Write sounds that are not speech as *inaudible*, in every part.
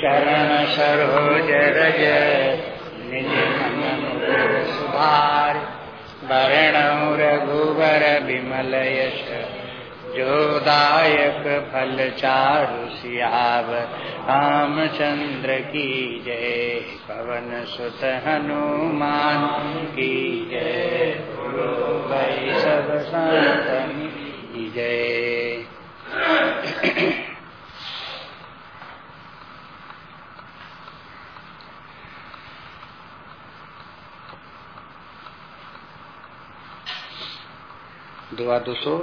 चरण सरोज रज। निज सुधार। वरण रघुवर विमल यश। जोदायक फल चारु सियाव। रामचंद्र की जय। पवन सुत हनुमान की जय। सब संतन की जय। दुआ दो सौ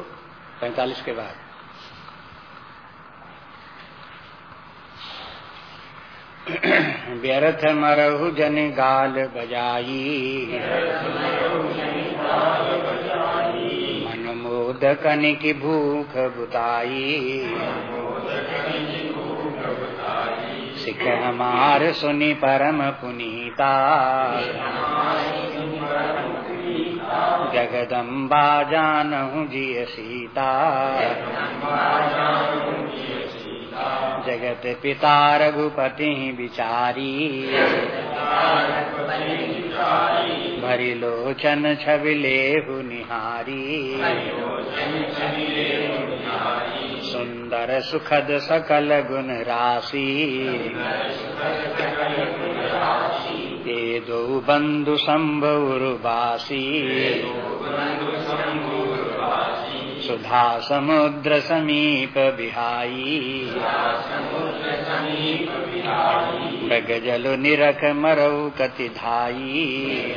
पैंतालीस के बाद। व्यर्थ मरहु जन गाल बजाई। मन मोद कनिक भूख बुताई। सिख हमार सुनी परम पुनीता। जगदम्बा जानहु जिय सीता। जगत पिता रघुपति विचारी भरी लोचन छविलेहु निहारी। सुंदर सुखद सकल गुण राशि। दो बंधु शंभुर्वासी। सुधा समुद्र समीप बिहाई। मृग जल निरख मरऊ कति धाई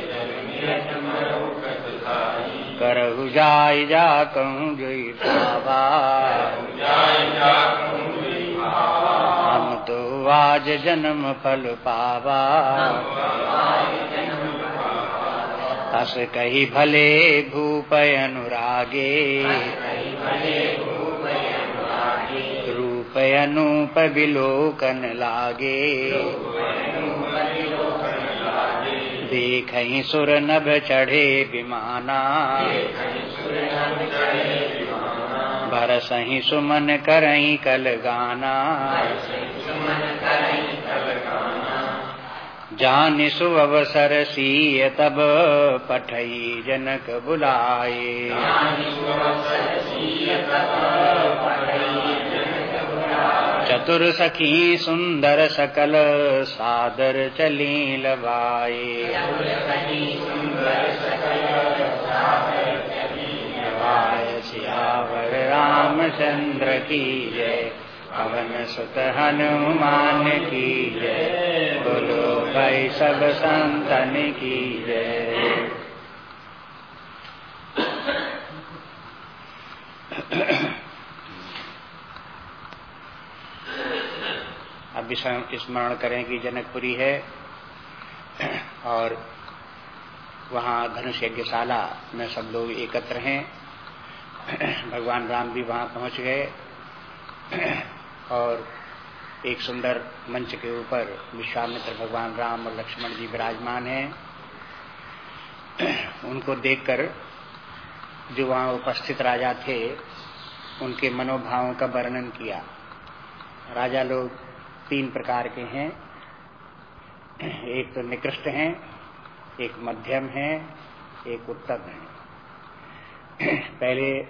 करहु जाय जा कहूँ जोई बाबा। हम तो आज जन्म फल पावा। हस कही भले भूप अनुरागे। रूप अनूप विलोकन लागे। देख सुर नभ चढ़े विमाना। भर सही सुमन करही कल गाना। जान सु अवसर सीय तब पठई जनक बुलाए। चतुर सखी सुंदर सकल सादर चली लवाए सियावर रामचंद्र की जय। पवन सुत हनुमान की जय। बोलो भाई सब संतन की जय। अब स्मरण करें कि जनकपुरी है और वहाँ धनुष यज्ञशाला में सब लोग एकत्र हैं। भगवान राम भी वहाँ पहुँच गए और एक सुंदर मंच के ऊपर विश्वामित्र भगवान राम और लक्ष्मण जी विराजमान हैं। उनको देखकर जो वहाँ उपस्थित राजा थे, उनके मनोभावों का वर्णन किया। राजा लोग तीन प्रकार के हैं। एक तो निकृष्ट हैं, एक मध्यम है, एक उत्तम है। पहले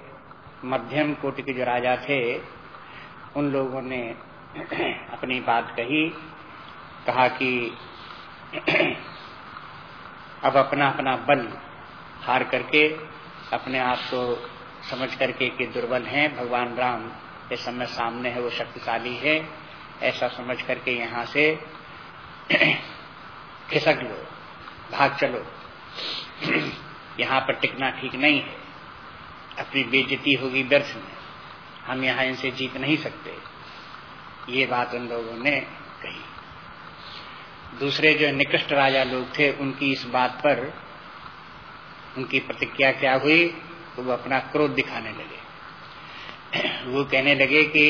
मध्यम कोटि के जो राजा थे, उन लोगों ने अपनी बात कही, कहा कि अब अपना अपना बल हार करके, अपने आप को समझ करके कि दुर्बल हैं, भगवान राम इस समय सामने है, वो शक्तिशाली है, ऐसा समझ करके यहाँ से खिसक लो, भाग चलो। यहाँ पर टिकना ठीक नहीं है। अपनी बेजती होगी व्यर्थ में। हम यहाँ इनसे जीत नहीं सकते। ये बात उन लोगों ने कही। दूसरे जो निकृष्ट राजा लोग थे, उनकी इस बात पर उनकी प्रतिक्रिया क्या हुई तो वो अपना क्रोध दिखाने लगे। वो कहने लगे कि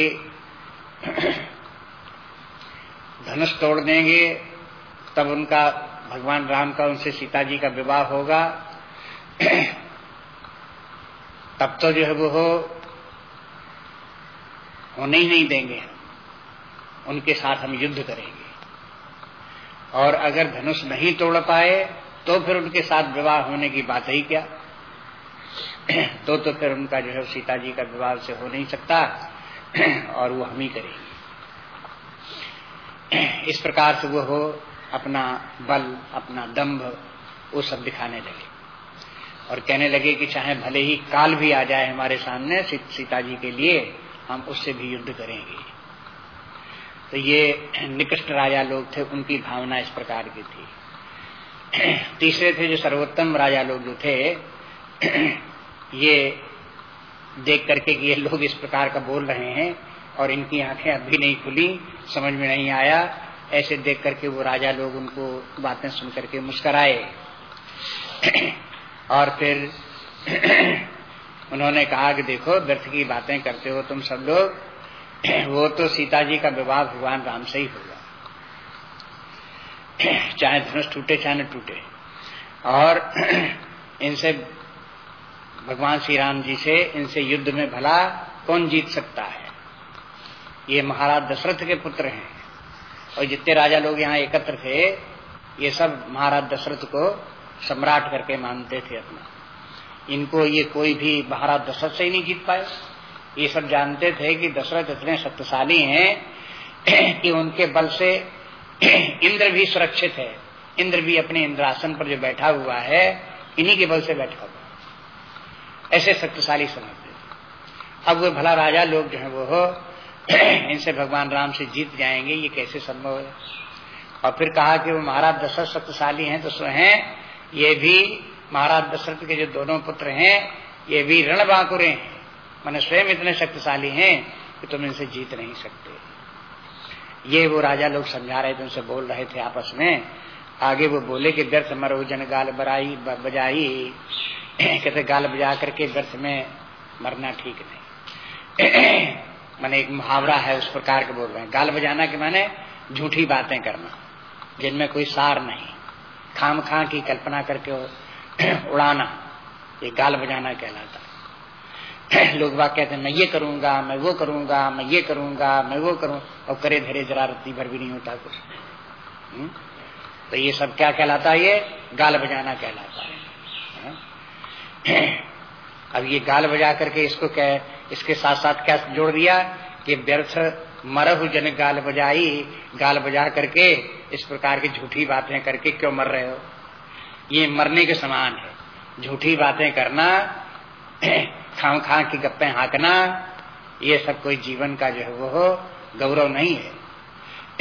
धनुष तोड़ देंगे, तब उनका, भगवान राम का, उनसे सीता जी का विवाह होगा। तब तो जो है वो होने ही नहीं देंगे। उनके साथ हम युद्ध करेंगे। और अगर धनुष नहीं तोड़ पाए तो फिर उनके साथ विवाह होने की बात ही क्या? *clears throat* तो तो फिर उनका जो है सीता जी का विवाह से हो नहीं सकता, *clears throat* और वो हम ही करेंगे। *clears throat* इस प्रकार से वो हो, अपना बल, अपना दंभ वो सब दिखाने लगे। और कहने लगे कि चाहे भले ही काल भी आ जाए हमारे सामने सीता जी के लिए, हम उससे भी युद्ध करेंगे। तो ये निकृष्ट राजा लोग थे, उनकी भावना इस प्रकार की थी। तीसरे थे जो सर्वोत्तम राजा लोग जो थे, ये देख करके कि ये लोग इस प्रकार का बोल रहे हैं और इनकी आँखें अभी नहीं खुली, समझ में नहीं आया। ऐसे देख करके वो राजा लोग उनको बातें सुन करके मुस्कराए। और फिर *clears throat* उन्होंने कहा कि देखो, व्यर्थ की बातें करते हो तुम सब लोग। *clears throat* वो तो सीता जी का विवाह भगवान राम से ही होगा *clears throat* चाहे धनुष टूटे, चाहे न टूटे। और इनसे, भगवान श्री राम जी से इनसे युद्ध में भला कौन जीत सकता है? ये महाराज दशरथ के पुत्र हैं। और जितने राजा लोग यहाँ एकत्र थे, ये सब महाराज दशरथ को सम्राट करके मानते थे अपना। इनको ये कोई भी महाराज दशरथ से ही नहीं जीत पाए। ये सब जानते थे कि दशरथ इतने शक्तिशाली हैं कि उनके बल से इंद्र भी सुरक्षित है। इंद्र भी अपने इंद्रासन पर जो बैठा हुआ है, इन्हीं के बल से बैठा हुआ ऐसे शक्तिशाली समझते थे। अब वो भला राजा लोग जो है वो इनसे भगवान राम से जीत जाएँगे, ये कैसे संभव है? और फिर कहा कि वो महाराज दशरथ शक्तिशाली हैं तो सो हैं ये भी महाराज दशरथ के जो दोनों पुत्र हैं, ये भी रण बांकुरे हैं। मैंने स्वयं इतने शक्तिशाली हैं कि तुम इनसे जीत नहीं सकते। ये वो राजा लोग समझा रहे थे, उनसे बोल रहे थे आपस में। आगे वो बोले कि व्यर्थ मरो, जन गाल बराई बजाई। कहते, गाल बजा करके व्यर्थ में मरना ठीक नहीं। मैंने एक मुहावरा है, उस प्रकार के बोल रहे हैं। गाल बजाना के माने झूठी बातें करना, जिनमें कोई सार नहीं। खाम खा की कल्पना करके *clears throat* उड़ाना, ये गाल बजाना कहलाता। *clears throat* लोग बात कहते मैं ये करूँगा, मैं वो करूँगा, मैं ये करूँगा, मैं वो करूँ। और करे धरे जरा, रत्ती भर भी नहीं होता कुछ। हम्म? तो ये सब क्या कहलाता है? ये गाल बजाना कहलाता है। हाँ? *clears throat* अब ये गाल बजा करके इसको कह, इसके साथ साथ क्या जोड़ दिया? कि व्यर्थ मरहु जन गाल बजाई, गाल बजा करके इस प्रकार की झूठी बातें करके क्यों मर रहे हो? ये मरने के समान है। झूठी बातें करना, *clears throat* खाम खा की गप्पे हाँकना, ये सब कोई जीवन का जो है वो गौरव नहीं है।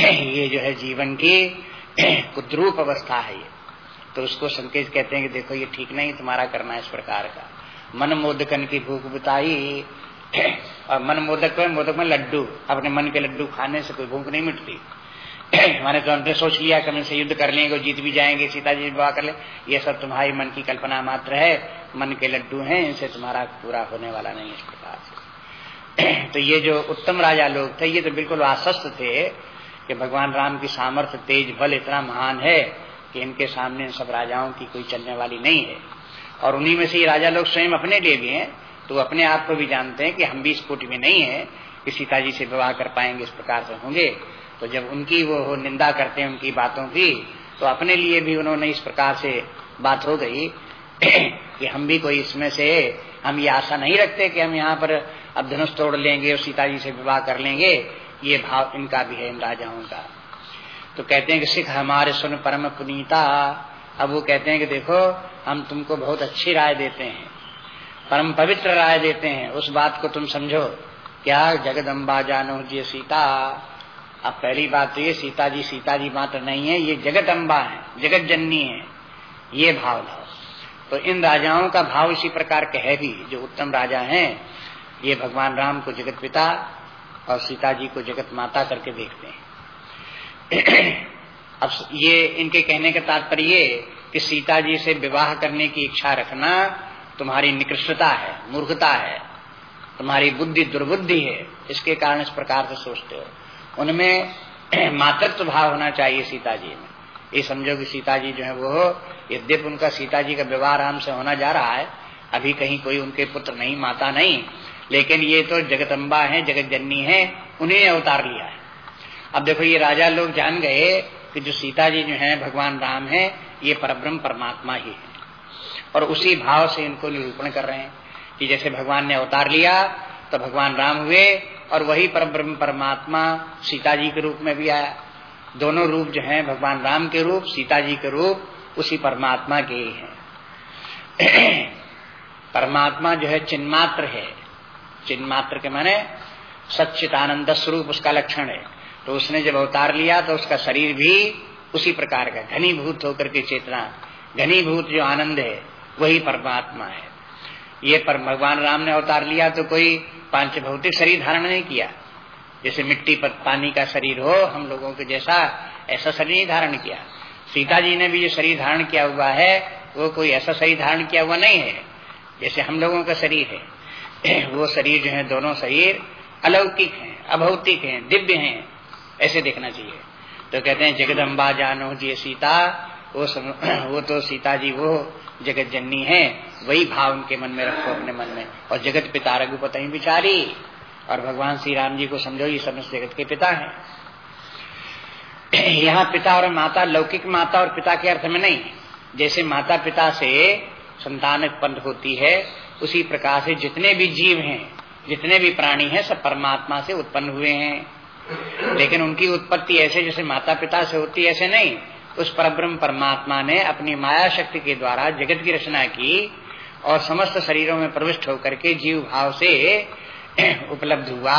*clears throat* ये जो है जीवन की *clears throat* कुद्रूप अवस्था है ये। तो उसको संकेत कहते हैं कि देखो ये ठीक नहीं, तुम्हारा करना इस प्रकार का। मन मोदकन की भूख बुताई, और मन मोदक में मोदक में लड्डू। अपने मन के लड्डू खाने से कोई भूख नहीं मिटती। *coughs* मैंने तो हमने सोच लिया कि से युद्ध कर लेंगे जीत भी जाएँगे सीता जी विवाह कर ले। ये सब तुम्हारी मन की कल्पना मात्र है। मन के लड्डू हैं, इनसे तुम्हारा पूरा होने वाला नहीं इस प्रकार *coughs* तो ये जो उत्तम राजा लोग थे, ये तो बिल्कुल आश्वस्त थे कि भगवान राम की सामर्थ्य तेज बल इतना महान है कि इनके सामने इन सब राजाओं की कोई चलने वाली नहीं है। और उन्हीं में से ये राजा लोग स्वयं अपने लिए भी हैं तो अपने आप को भी जानते हैं कि हम भी इस कोटि में नहीं है, कि सीता जी से विवाह कर पाएँगे इस प्रकार से होंगे। तो जब उनकी वो निंदा करते हैं उनकी बातों की तो अपने लिए भी उन्होंने इस प्रकार से बात हो गई *clears throat* कि हम भी कोई इसमें से, हम ये आशा नहीं रखते कि हम यहाँ पर अब धनुष तोड़ लेंगे और सीता जी से विवाह कर लेंगे, ये भाव इनका भी है इन राजाओं का। तो कहते हैं कि सिख हमारे सुन परम पुनीता। अब वो कहते हैं कि देखो, हम तुमको बहुत अच्छी राय देते हैं, परम पवित्र राय देते हैं। उस बात को तुम समझो, क्या जगदम्बा जानो जी सीता? अब पहली बात तो ये सीता जी सीता जी मात्र नहीं है, ये जगत अम्बा है जगत जननी है, ये भाव भाव तो इन राजाओं का भाव इसी प्रकार के है भी, जो उत्तम राजा हैं, ये भगवान राम को जगत पिता और सीता जी को जगत माता करके देखते हैं। *clears throat* अब ये, इनके कहने का तात्पर्य कि सीता जी से विवाह करने की इच्छा रखना तुम्हारी निकृष्टता है, मूर्खता है, तुम्हारी बुद्धि दुर्बुद्धि है, इसके कारण इस प्रकार से सोचते हो। उनमें *clears throat* मातृत्व भाव होना चाहिए सीता जी में। ये समझो कि सीता जी जो है वो, यद्यप उनका सीता जी का विवाह राम से होना जा रहा है, अभी कहीं कोई उनके पुत्र नहीं, माता नहीं, लेकिन ये तो जगतम्बा है जगत जननी है, उन्हें अवतार लिया है। अब देखो, ये राजा लोग जान गए कि जो सीता जी जो है, भगवान राम है, ये परब्रह्म परमात्मा ही है। और उसी भाव से इनको निरूपण कर रहे हैं कि जैसे भगवान ने अवतार लिया तो भगवान राम हुए और वही परब्रह्म परमात्मा सीता जी के रूप में भी आया। दोनों रूप जो है, भगवान राम के रूप, सीता जी के रूप, उसी परमात्मा के ही हैं। *clears throat* परमात्मा जो है चिन्मात्र है। चिन्मात्र के माने सच्चिदानंद स्वरूप उसका लक्षण है। तो उसने जब अवतार लिया तो उसका शरीर भी उसी प्रकार का घनीभूत होकर के चेतना, घनीभूत जो आनंद है, वही परमात्मा है। ये पर भगवान राम ने अवतार लिया तो कोई पाँच भौतिक शरीर धारण नहीं किया। जैसे मिट्टी पर पानी का शरीर हो हम लोगों के जैसा ऐसा शरीर नहीं धारण किया। सीता जी ने भी जो शरीर धारण किया हुआ है वो कोई ऐसा शरीर धारण किया हुआ नहीं है जैसे हम लोगों का शरीर है। *clears throat* वो शरीर जो है दोनों शरीर अलौकिक हैं अभौतिक हैं दिव्य हैं ऐसे देखना चाहिए। तो कहते हैं जगदम्बा जानो जी सीता वो सम, *clears throat* वो तो सीता जी वो जगत जननी है, वही भाव उनके मन में रखो अपने मन में। और जगत पिता रघुपत बिचारी और भगवान श्री राम जी को समझो, ये समस्त जगत के पिता हैं। *clears throat* यहाँ पिता और माता लौकिक माता और पिता के अर्थ में नहीं। जैसे माता पिता से संतान उत्पन्न होती है, उसी प्रकार से जितने भी जीव हैं, जितने भी प्राणी हैं, सब परमात्मा से उत्पन्न हुए हैं। लेकिन उनकी उत्पत्ति ऐसे जैसे माता पिता से होती है, ऐसे नहीं। उस परब्रह्म परमात्मा ने अपनी माया शक्ति के द्वारा जगत की रचना की और समस्त शरीरों में प्रविष्ट होकर के जीव भाव से *clears throat* उपलब्ध हुआ।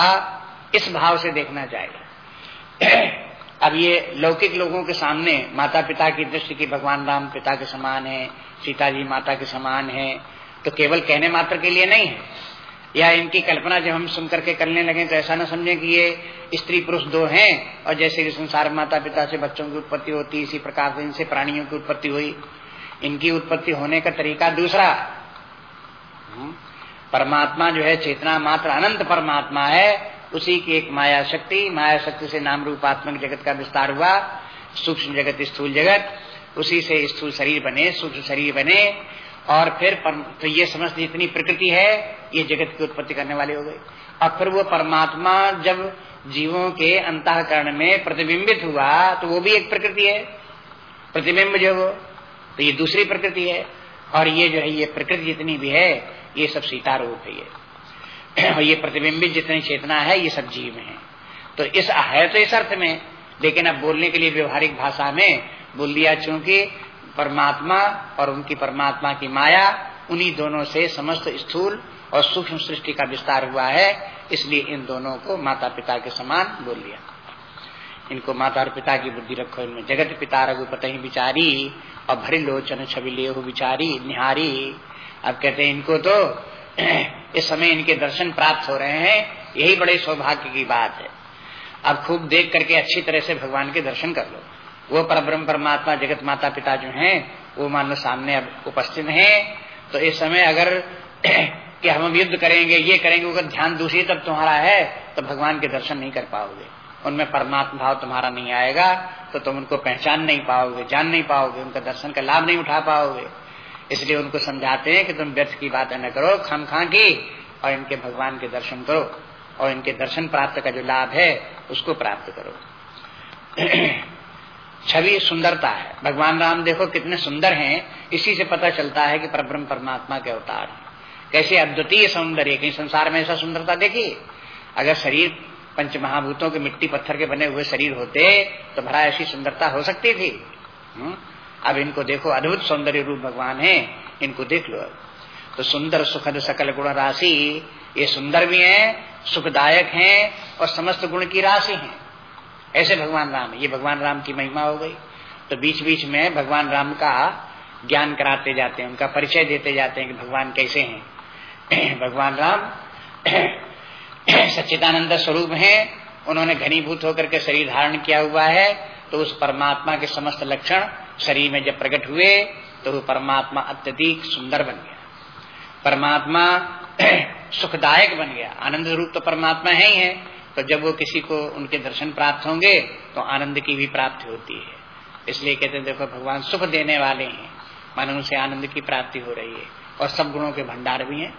इस भाव से देखना चाहिए। *clears throat* अब ये लौकिक लोगों के सामने माता पिता की दृष्टि की भगवान राम पिता के समान है, सीता जी माता के समान है तो केवल कहने मात्र के लिए नहीं है। या इनकी कल्पना जब हम सुन करके करने लगे तो ऐसा ना समझे कि ये स्त्री पुरुष दो हैं और जैसे कि संसार माता पिता से बच्चों की उत्पत्ति होती इसी प्रकार से इनसे प्राणियों की उत्पत्ति हुई। इनकी उत्पत्ति होने का तरीका दूसरा। हम्म, परमात्मा जो है चेतना मात्र अनंत परमात्मा है उसी की एक माया शक्ति माया शक्ति से नाम रूपात्मक जगत का विस्तार हुआ सूक्ष्म जगत स्थूल जगत उसी से स्थूल शरीर बने सूक्ष्म शरीर बने और फिर तो ये समस्त जितनी प्रकृति है, ये जगत की उत्पत्ति करने वाली हो गई और फिर वो परमात्मा जब जीवों के अंतकरण में प्रतिबिंबित हुआ तो वो भी एक प्रकृति है। प्रतिबिंब जो वो तो ये दूसरी प्रकृति है। और ये जो है, ये प्रकृति जितनी भी है, ये सब सीता रूप है ये। *clears throat* और ये प्रतिबिंबित जितनी चेतना है, ये सब जीव है। तो इस, है तो इस अर्थ में, लेकिन अब बोलने के लिए व्यवहारिक भाषा में बोल दिया, चूँकि परमात्मा और उनकी परमात्मा की माया, उन्हीं दोनों से समस्त स्थूल और सूक्ष्म सृष्टि का विस्तार हुआ है, इसलिए इन दोनों को माता पिता के समान बोल लिया। इनको माता और पिता की बुद्धि रखो, इनमें जगत पिता रघुपत ही बिचारी और भरी लोचन, छवि ले बिचारी, निहारी। अब कहते हैं, इनको तो *clears throat* इस समय इनके दर्शन प्राप्त हो रहे हैं, यही बड़े सौभाग्य की बात है। अब खूब देख करके अच्छी तरह से भगवान के दर्शन कर लो। वो परब्रह्म परमात्मा जगत माता पिता जो हैं, वो मान लो सामने अब उपस्थित हैं। तो इस समय अगर *clears throat* कि हम युद्ध करेंगे, ये करेंगे अगर ध्यान दूसरी तब तुम्हारा है तो भगवान के दर्शन नहीं कर पाओगे। उनमें परमात्मा भाव तुम्हारा नहीं आएगा तो तुम उनको पहचान नहीं पाओगे, जान नहीं पाओगे, उनका दर्शन का लाभ नहीं उठा पाओगे। इसलिए उनको समझाते हैं कि तुम व्यर्थ की बातें न करो, खाम खां की, और इनके भगवान के दर्शन करो, और इनके दर्शन प्राप्त का जो लाभ है, उसको प्राप्त करो। *clears throat* छवि सुंदरता है। भगवान राम देखो कितने सुंदर हैं। इसी से पता चलता है कि परब्रह्म परमात्मा के अवतार कैसे अद्वितीय सौंदर्य, कहीं संसार में ऐसा सुंदरता देखी? अगर शरीर पंच महाभूतों के मिट्टी पत्थर के बने हुए शरीर होते तो भरा ऐसी सुंदरता हो सकती थी? हुँ? अब इनको देखो, अद्भुत सौंदर्य रूप भगवान है। इनको देख लो। तो सुंदर, सुखद, सकल गुण राशि, ये सुंदर भी हैं, सुखदायक हैं, और समस्त गुण की राशि हैं। ऐसे भगवान राम ये भगवान राम की महिमा हो गई। तो बीच बीच में भगवान राम का ज्ञान कराते जाते हैं, उनका परिचय देते जाते हैं कि भगवान कैसे हैं। *clears throat* भगवान राम *clears throat* सच्चिदानंद स्वरूप हैं। उन्होंने घनीभूत होकर के शरीर धारण किया हुआ है। तो उस परमात्मा के समस्त लक्षण शरीर में जब प्रकट हुए तो वो परमात्मा अत्यधिक सुंदर बन गया। परमात्मा *clears throat* सुखदायक बन गया। आनंद रूप तो परमात्मा है ही है। तो जब वो किसी को उनके दर्शन प्राप्त होंगे तो आनंद की भी प्राप्ति होती है। इसलिए कहते हैं, देखो, भगवान सुख देने वाले हैं। मानो उनसे आनंद की प्राप्ति हो रही है। और सब गुणों के भंडार भी हैं।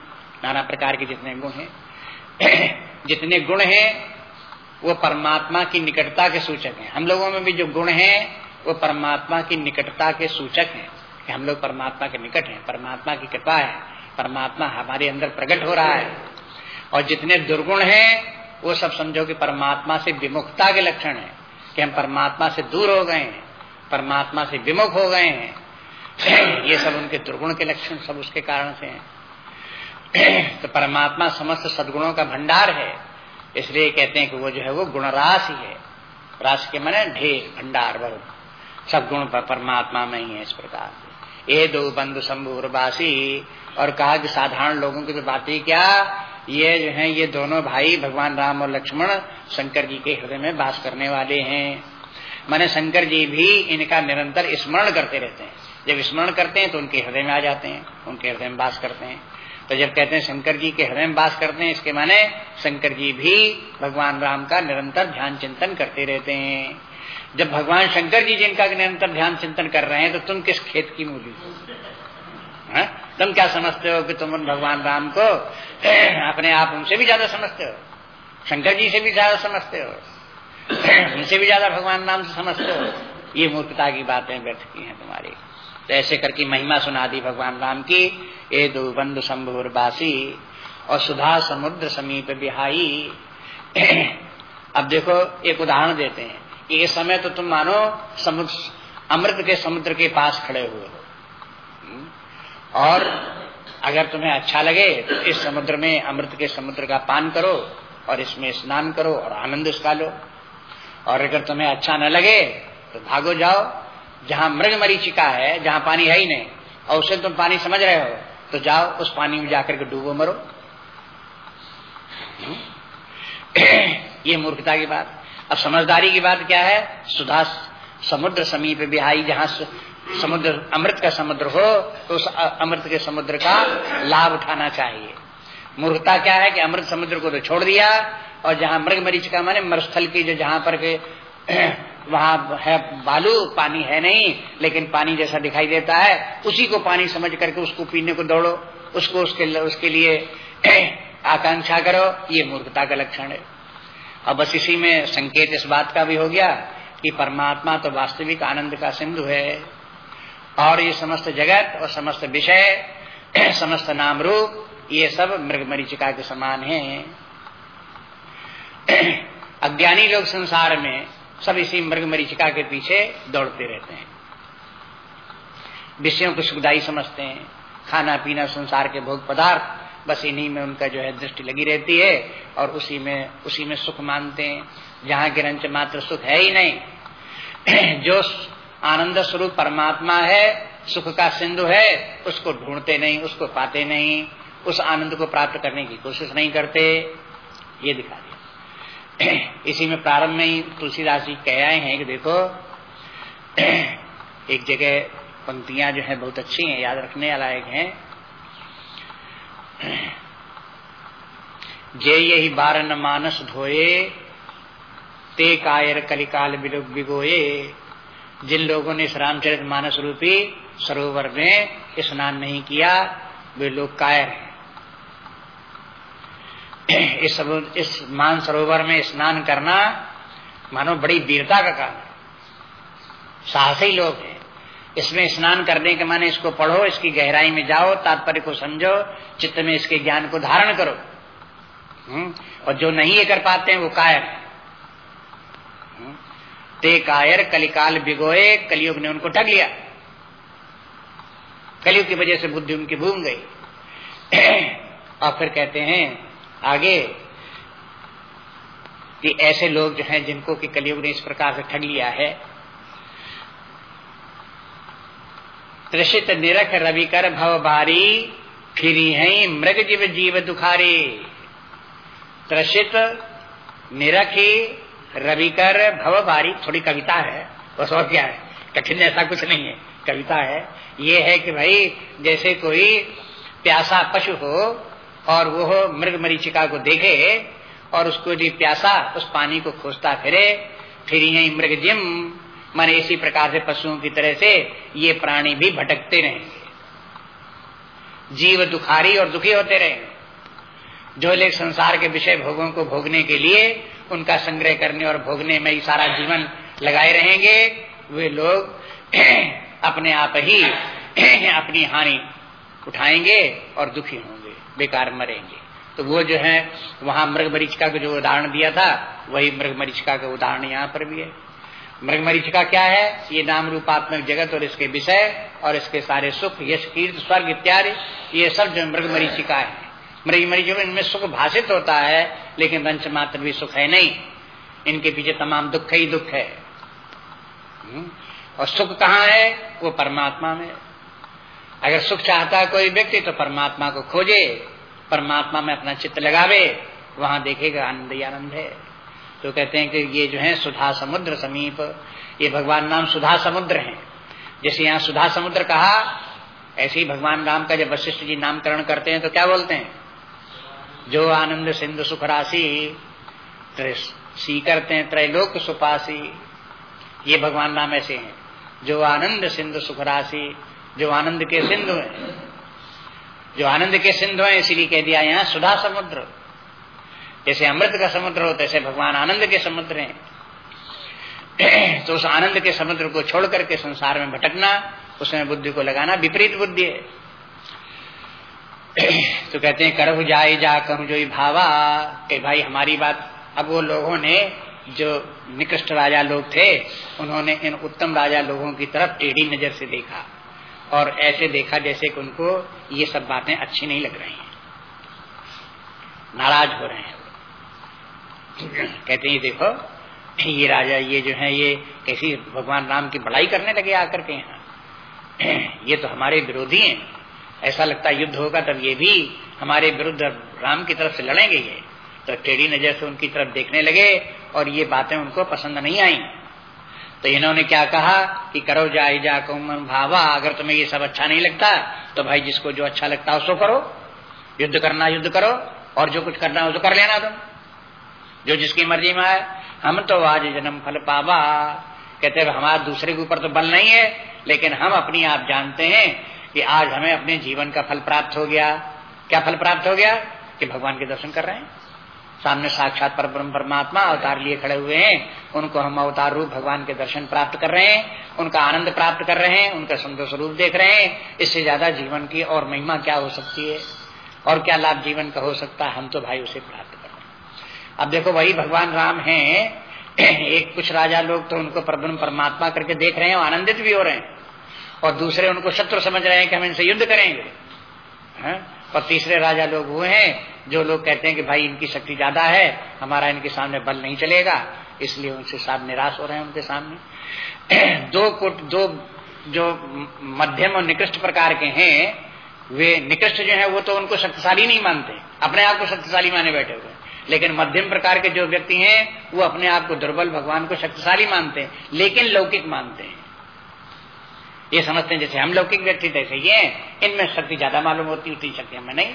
नाना प्रकार के जितने गुण हैं, *clears throat* जितने गुण हैं, वो परमात्मा की निकटता के सूचक हैं। हम लोगों में भी जो गुण हैं, वो परमात्मा की निकटता के सूचक हैं। कि हम लोग परमात्मा के निकट हैं, परमात्मा की कृपा है। परमात्मा हमारे अंदर प्रकट हो रहा है। और जितने दुर्गुण हैं वो सब समझो कि परमात्मा से विमुखता के लक्षण है, कि हम परमात्मा से दूर हो गए हैं, परमात्मा से विमुख हो गए हैं। ये सब उनके दुर्गुण के लक्षण सब उसके कारण से हैं। तो परमात्मा समस्त सदगुणों का भंडार है, इसलिए कहते हैं कि वो जो है वो गुणराश ही। राशि के मैंने ढेर, भंडार बहुत सब गुण पर परमात्मा में ही है इस प्रकार से। ए दो बंधु शंभुरवासी और कहा कि साधारण लोगों की तो बात ही क्या? ये जो है, ये दोनों भाई भगवान राम और लक्ष्मण शंकर जी के हृदय में वास करने वाले हैं। माने शंकर जी भी इनका निरंतर स्मरण करते रहते हैं। जब स्मरण करते हैं तो उनके हृदय में आ जाते हैं, उनके हृदय में वास करते हैं। तो जब कहते हैं शंकर जी के हृदय में वास करते हैं, इसके माने शंकर जी भी भगवान राम का निरंतर ध्यान चिंतन करते रहते हैं। जब भगवान शंकर जी जिनका निरंतर ध्यान चिंतन कर रहे हैं तो तुम किस खेत की मूली? हाँ? तुम क्या समझते हो कि तुम उन भगवान राम को *clears throat* अपने आप उनसे भी ज़्यादा समझते हो? शंकर जी से भी ज़्यादा समझते हो? *clears throat* उनसे भी ज़्यादा भगवान राम से समझते हो? ये मूर्खता की बातें व्यर्थ की हैं तुम्हारी। तो ऐसे करके महिमा सुना दी भगवान राम की, ए दो बंधु शंभुरबासी और सुधा समुद्र समीप बिहाई। *clears throat* अब देखो, एक उदाहरण देते हैं। कि इस समय तो तुम मानो समुद्र, अमृत के समुद्र के पास खड़े हुए हो। और अगर तुम्हें अच्छा लगे तो इस समुद्र में अमृत के समुद्र का पान करो और इसमें स्नान करो और आनंद उसका लो। और अगर तुम्हें अच्छा न लगे तो भागो जाओ। जहाँ मृग मरीचिका है, जहाँ पानी है ही नहीं, और उसे तुम पानी समझ रहे हो तो जाओ, उस पानी में जाकर के डूबो, मरो। *clears throat* ये मूर्खता की बात। अब समझदारी की बात क्या है? सुधा समुद्र समीप बिहाई जहाँ समुद्र, अमृत का समुद्र हो तो उस अमृत के समुद्र का लाभ उठाना चाहिए। मूर्खता क्या है कि अमृत समुद्र को तो छोड़ दिया, और जहाँ मृग मरीच का माने, मरुस्थल की जो जहाँ पर के *clears throat* वहाँ है बालू, पानी है नहीं, लेकिन पानी जैसा दिखाई देता है, उसी को पानी समझ करके उसको पीने को दौड़ो, उसको उसके उसके लिए *clears throat* आकांक्षा करो, ये मूर्खता का लक्षण है। और बस इसी में संकेत इस बात का भी हो गया कि परमात्मा तो वास्तविक आनंद का सिंधु है। और ये समस्त जगत और समस्त विषय, *clears throat* समस्त नाम रूप ये सब मृग मरीचिका के समान है। *clears throat* अज्ञानी लोग संसार में सब इसी मृग मरीचिका के पीछे दौड़ते रहते हैं। विषयों को सुखदायी समझते हैं। खाना पीना संसार के भोग पदार्थ, बस इन्हीं में उनका जो है दृष्टि लगी रहती है और उसी में उसी में सुख मानते हैं। जहाँ गिरंच मात्र सुख है ही नहीं, *clears throat* जो आनंद स्वरूप परमात्मा है, सुख का सिंधु है, उसको ढूंढते नहीं, उसको पाते नहीं, उस आनंद को प्राप्त करने की कोशिश नहीं करते। ये दिखा दिया। *clears throat* इसी में प्रारंभ में ही तुलसीदास जी कह आए हैं कि देखो, *clears throat* एक जगह पंक्तियाँ जो है बहुत अच्छी हैं, याद रखने लायक हैं। *clears throat* जे यही बार न मानस धोए, ते कायर कलिकाल बिगोए जिन लोगों ने इस रामचरित मानस रूपी सरोवर में स्नान नहीं किया वे लोग कायर हैं। इस इस मान सरोवर में स्नान करना मानो बड़ी वीरता का काम है। साहसी लोग हैं। इसमें स्नान करने के माने इसको पढ़ो इसकी गहराई में जाओ तात्पर्य को समझो चित्त में इसके ज्ञान को धारण करो। हम्म, और जो नहीं ये कर पाते हैं वो कायर है। ते कायर कलिकाल बिगोए, कलयुग ने उनको ठग लिया। कलयुग की वजह से बुद्धि उनकी भूम गई। और फिर कहते हैं, आगे, कि ऐसे लोग जो हैं जिनको कि कलयुग ने इस प्रकार से ठग लिया है। त्रिषित निरख रविकर भव बारी फिरी है मृग जीव जीव दुखारी। त्रषित निरखी रविकर भवबारी थोड़ी कविता है बस और क्या है, कठिन ऐसा कुछ नहीं है, कविता है। ये है कि भाई, जैसे कोई प्यासा पशु हो, और वो मृग मरीचिका को देखे, और उसको जो प्यासा, उस पानी को खोजता फिरे, फिर यही मृग जिम, मान इसी प्रकार से पशुओं की तरह से ये प्राणी भी भटकते रहेंगे। जीव दुखारी और दुखी होते रहेंगे। जो लोग संसार के विषय भोगों को भोगने के लिए उनका संग्रह करने और भोगने में ही सारा जीवन लगाए रहेंगे। वे लोग *clears throat* अपने आप ही *clears throat* अपनी हानि उठाएँगे और दुखी होंगे, बेकार मरेंगे। तो वो जो है, वहाँ मृग मरीचिका का जो उदाहरण दिया था, वही मृग मरीचिका का उदाहरण यहाँ पर भी है। मृग मरीचिका क्या है? ये नाम रूपात्मक जगत और इसके विषय और इसके सारे सुख, यश, कीर्त, स्वर्ग इत्यादि, ये सब जो मृग मरीचिका है। मृग मरीचिका इनमें सुख भाषित होता है, लेकिन वंश मात्र भी सुख है नहीं। इनके पीछे तमाम दुख ही दुख है। हम्म? और सुख कहाँ है? वो परमात्मा में। अगर सुख चाहता है कोई व्यक्ति तो परमात्मा को खोजे, परमात्मा में अपना चित्त लगावे, वहाँ देखेगा आनंद ही आनंद है। तो कहते हैं कि ये जो है सुधा समुद्र समीप, ये भगवान नाम सुधा समुद्र है। जैसे यहाँ सुधा समुद्र कहा, ऐसे ही भगवान राम का जब वशिष्ठ जी नामकरण करते हैं तो क्या बोलते हैं? जो आनंद सिंधु सुख राशि सी करते हैं, त्रैलोक सुपासी, ये भगवान राम ऐसे हैं। जो आनंद सिंधु सुख राशि जो आनंद के सिंधु है, जो आनंद के सिंधु है, इसीलिए कह दिया यहाँ सुधा समुद्र। जैसे अमृत का समुद्र हो तैसे भगवान आनंद के समुद्र हैं। *clears throat* तो उस आनंद के समुद्र को छोड़ करके संसार में भटकना, उसमें बुद्धि को लगाना विपरीत बुद्धि है। तो कहते हैं, करहु जाए जा कहूँ जो भावा। के भाई, हमारी बात, अब वो लोगों ने जो निकृष्ट राजा लोग थे, उन्होंने इन उत्तम राजा लोगों की तरफ़ टेढ़ी नज़र से देखा। और ऐसे देखा जैसे कि उनको ये सब बातें अच्छी नहीं लग रही हैं। नाराज़ हो रहे हैं कहते हैं देखो, ये राजा, ये जो है, ये कैसी भगवान राम की बड़ाई करने लगे आकर के यहाँ ये तो हमारे विरोधी हैं। ऐसा लगता है युद्ध होगा, तब ये भी हमारे विरुद्ध राम की तरफ़ से लड़ेंगे ये। तो टेढ़ी नज़र से उनकी तरफ़ देखने लगे और ये बातें उनको पसंद नहीं आई। तो इन्होंने क्या कहा कि करो जाए जा भावा, अगर तुम्हें ये सब अच्छा नहीं लगता तो भाई जिसको जो अच्छा लगता है उसको करो। युद्ध करना युद्ध करो, और जो कुछ करना हो तो कर लेना तुम। जो जिसकी मर्ज़ी में आए। हम तो आज जन्म फल पावा। कहते हमारा दूसरे के ऊपर तो बल नहीं है, लेकिन हम अपनी आप जानते हैं कि आज हमें अपने जीवन का फल प्राप्त हो गया। क्या फल प्राप्त हो गया? कि भगवान के दर्शन कर रहे हैं। सामने साक्षात पर परमात्मा अवतार लिए खड़े हुए हैं। उनको हम अवतार रूप भगवान के दर्शन प्राप्त कर रहे हैं। उनका आनंद प्राप्त कर रहे हैं। उनका सुंदर स्वरूप देख रहे हैं। इससे ज़्यादा जीवन की और महिमा क्या हो सकती है? और क्या लाभ जीवन का हो सकता है? हम तो भाई उसे प्राप्त कर रहे हैं। अब देखो, वही भगवान राम है। एक कुछ राजा लोग तो उनको परब्रह्म परमात्मा करके देख रहे हैं और आनंदित भी हो रहे हैं। और दूसरे उनको शत्रु समझ रहे हैं कि हम इनसे युद्ध करेंगे। है? और तीसरे राजा लोग वो हैं, जो लोग कहते हैं कि भाई इनकी शक्ति ज़्यादा है, हमारा इनके सामने बल नहीं चलेगा, इसलिए उनसे साथ निराश हो रहे हैं उनके सामने। *clears throat* दो कुट, दो जो मध्यम और निकृष्ट प्रकार के हैं, वे निकृष्ट जो है, वो तो उनको शक्तिशाली नहीं मानते, अपने आप को शक्तिशाली माने बैठे हुए लेकिन मध्यम प्रकार के जो व्यक्ति हैं, वो अपने आप को दुर्बल, भगवान को शक्तिशाली मानते हैं, लेकिन लौकिक मानते हैं। ये समझते हैं, जैसे हम लौकिक व्यक्ति तैसे ये इनमें शक्ति ज़्यादा मालूम होती उतनी शक्ति हमें नहीं।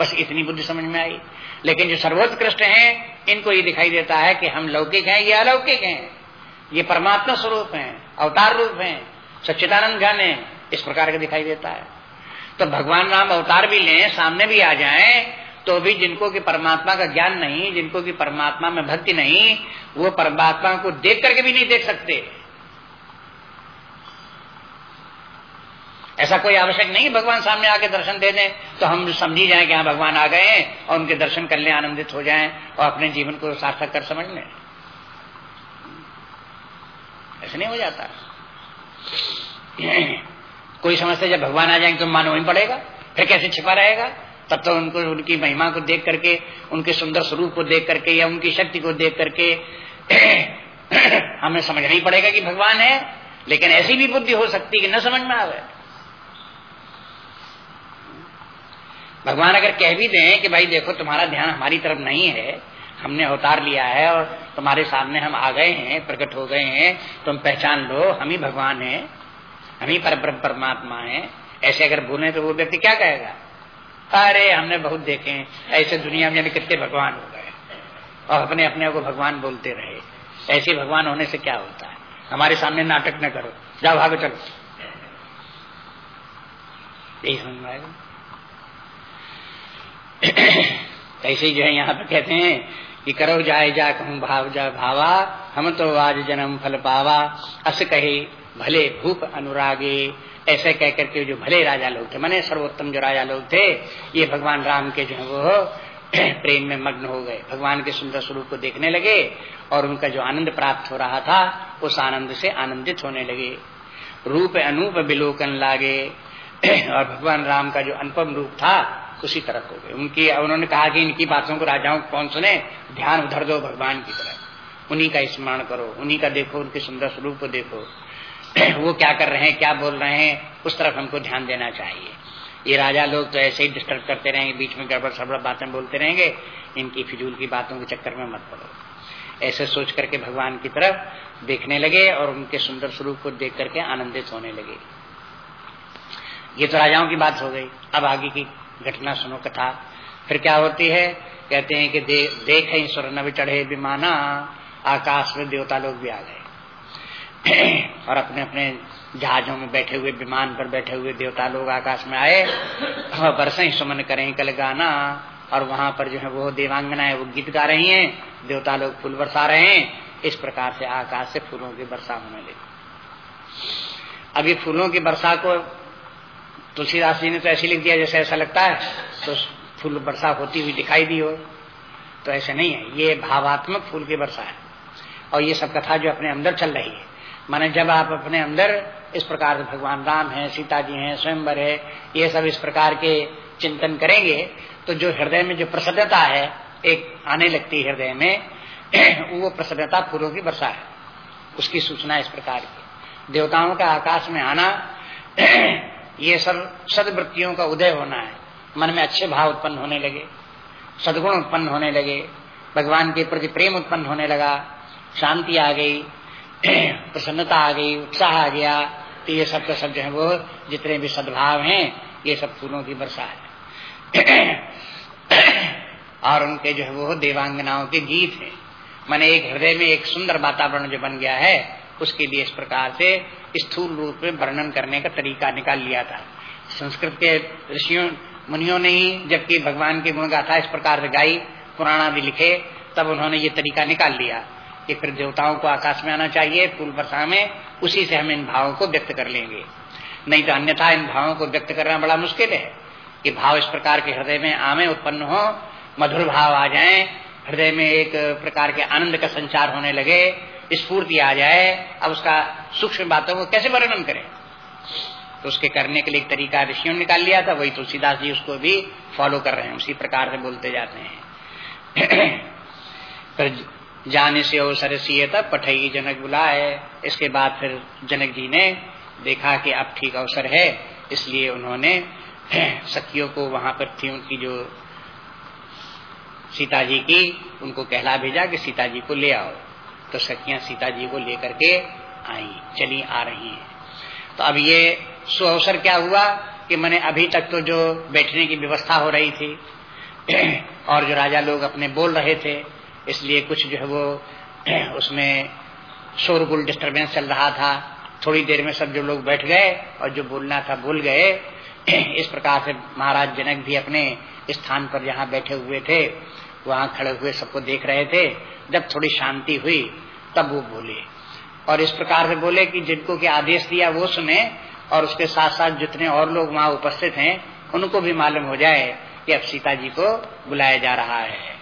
बस इतनी बुद्धि समझ में आई। लेकिन जो सर्वोत्कृष्ट हैं, इनको ये दिखाई देता है कि हम लौकिक हैं, ये अलौकिक हैं। ये परमात्मा स्वरूप हैं, अवतार रूप हैं, सच्चिदानंद घन है, इस प्रकार का दिखाई देता है। तो भगवान राम अवतार भी लें, सामने भी आ जाए तो भी जिनको कि परमात्मा का ज्ञान नहीं, जिनको कि परमात्मा में भक्ति नहीं, वो परमात्मा को देख करके भी नहीं देख सकते। ऐसा कोई आवश्यक नहीं भगवान सामने आके दर्शन दे दें। तो हम समझी जाए कि हाँ भगवान आ गए और उनके दर्शन कर लें, आनंदित हो जाएँ और अपने जीवन को सार्थक कर समझ लें। ऐसा नहीं हो जाता। कोई समझते जब भगवान आ जाएँगे तो मानो ही पड़ेगा, फिर कैसे छिपा रहेगा? तब तो उनको, उनकी महिमा को देख करके, उनके सुंदर स्वरूप को देख करके या उनकी शक्ति को देख करके *clears throat* हमें समझना ही पड़ेगा कि भगवान है, लेकिन ऐसी भी बुद्धि हो सकती है कि न समझ में आवे। भगवान अगर कह भी दें कि भाई देखो तुम्हारा ध्यान हमारी तरफ़ नहीं है, हमने अवतार लिया है और तुम्हारे सामने हम आ गए हैं, प्रकट हो गए हैं, तुम पहचान लो, हम ही भगवान है, हम ही पर परमात्मा है। ऐसे अगर बोले तो वो व्यक्ति क्या कहेगा? अरे, हमने बहुत देखे ऐसे दुनिया में कितने भगवान हो गए। और अपने अपने को भगवान बोलते रहे। ऐसे भगवान होने से क्या होता है? हमारे सामने नाटक न करो, जाओ भागो, चलो। यही समझ में आएगा? *coughs* ऐसे जो है यहाँ पे कहते हैं कि करो जाए जा कहूँ भाव जा भावा, हम तो आज जन्म फल पावा। अस कहे, भले भूप अनुरागे। ऐसे कह करके जो भले राजा लोग थे, मैंने सर्वोत्तम जो राजा लोग थे, ये भगवान राम के जो है वो *coughs* प्रेम में मग्न हो गए। भगवान के सुंदर स्वरूप को देखने लगे और उनका जो आनंद प्राप्त हो रहा था, उस आनंद से आनंदित होने लगे। रूप अनूप विलोकन लागे। *coughs* और भगवान राम का जो अनुपम रूप था उसी तरफ़ हो गए उनकी, उन्होंने कहा कि इनकी बातों को राजाओं को कौन सुने? ध्यान उधर दो, भगवान की तरफ़। उन्हीं का स्मरण करो, उन्हीं का देखो, उनके सुंदर स्वरूप को देखो। *clears throat* वो क्या कर रहे हैं, क्या बोल रहे हैं, उस तरफ़ हमको ध्यान देना चाहिए। ये राजा लोग तो ऐसे ही डिस्टर्ब करते रहेंगे, बीच में गड़बड़ सड़बड़ बातें बोलते रहेंगे। इनकी फिजूल की बातों के चक्कर में मत पड़ो। ऐसे सोच करके भगवान की तरफ़ देखने लगे और उनके सुंदर स्वरूप को देख करके आनंदित होने लगे। ये तो राजाओं की बात हो गई। अब आगे की घटना सुनो कथा। फिर क्या होती है? कहते हैं कि दे, देखे स्वर नव चढ़े विमाना आकाश में देवता लोग भी आ गए। *clears throat* और अपने अपने जहाजों में बैठे हुए विमान पर बैठे हुए देवता लोग आकाश में आए। और बरसा ही सुमन करें कल गाना और वहाँ पर जो है वो देवांगनाएँ वो गीत गा रही हैं। देवता लोग फूल बरसा रहे हैं। इस प्रकार से आकाश से फूलों की वर्षा होने लगी। अभी फूलों की वर्षा को तुलसीदास जी ने तो ऐसे लिख दिया जैसे ऐसा लगता है। तो फूल वर्षा होती हुई दिखाई दी हो तो ऐसे नहीं है। ये भावात्मक फूल की वर्षा है। और ये सब कथा जो अपने अंदर चल रही है। माने जब आप अपने अंदर इस प्रकार से भगवान राम है, सीता जी है, स्वयंवर है, ये सब इस प्रकार के चिंतन करेंगे तो जो हृदय में जो प्रसन्नता है, एक आने लगती है हृदय में, *clears throat* वो प्रसन्नता फूलों की वर्षा है। उसकी सूचना इस प्रकार की। देवताओं का आकाश में आना *clears throat* ये सब सदवृत्तियों का उदय होना है। मन में अच्छे भाव उत्पन्न होने लगे, सदगुण उत्पन्न होने लगे, भगवान के प्रति प्रेम उत्पन्न होने लगा, शांति आ गई, *clears throat* प्रसन्नता आ गई, उत्साह आ गया तो ये सब का सब जो है वो जितने भी सद्भाव हैं, ये सब फूलों की वर्षा है। *clears throat* और उनके जो है वो देवांगनाओं के गीत है। मैंने एक हृदय में एक सुंदर वातावरण जो बन गया है, उसके लिए इस प्रकार से स्थूल रूप में वर्णन करने का तरीका निकाल लिया था। संस्कृत के ऋषियों, मुनियों ने ही जबकि भगवान की गुणगाथा इस प्रकार से गाई, पुराणा भी लिखे, तब उन्होंने ये तरीका निकाल लिया कि फिर देवताओं को आकाश में आना चाहिए, फूल वर्षा में, उसी से हम इन भावों को व्यक्त कर लेंगे। नहीं तो अन्यथा इन भावों को व्यक्त करना बड़ा मुश्किल है कि भाव इस प्रकार के हृदय में आमे उत्पन्न हो, मधुर भाव आ जाए, हृदय में एक प्रकार के आनंद का संचार होने लगे स्फूर्ति आ जाए, अब उसका सूक्ष्म बातों को कैसे वर्णन करें? तो उसके करने के लिए एक तरीका ऋषियों ने निकाल लिया था, वही तुलसीदास जी उसको भी फॉलो कर रहे हैं, उसी प्रकार से बोलते जाते हैं। *clears throat* पर जाने से अवसर सीए तब पठई जनक बुलाए, इसके बाद फिर जनक जी ने देखा कि अब ठीक अवसर है, इसलिए उन्होंने *clears throat* सखियों को वहाँ पर थी, उनकी जो सीता जी की, उनको कहला भेजा कि सीता जी को ले आओ। तो सखियाँ सीता जी को लेकर के आई, चली आ रही हैं। तो अब ये सु अवसर क्या हुआ कि मैंने अभी तक तो जो बैठने की व्यवस्था हो रही थी, *clears throat* और जो राजा लोग अपने बोल रहे थे, इसलिए कुछ जो है वो, *clears throat* उसमें शोरगुल डिस्टरबेंस चल रहा था। थोड़ी देर में सब जो लोग बैठ गए, और जो बोलना था भूल गए। *clears throat* इस प्रकार से महाराज जनक भी अपने स्थान पर जहाँ बैठे हुए थे। वहाँ खड़े हुए सबको देख रहे थे। जब थोड़ी शांति हुई, तब वो बोले। और इस प्रकार से बोले कि जिनको के आदेश दिया वो सुने और उसके साथ साथ जितने और लोग वहाँ उपस्थित हैं, उनको भी मालूम हो जाए कि अब सीता जी को बुलाया जा रहा है।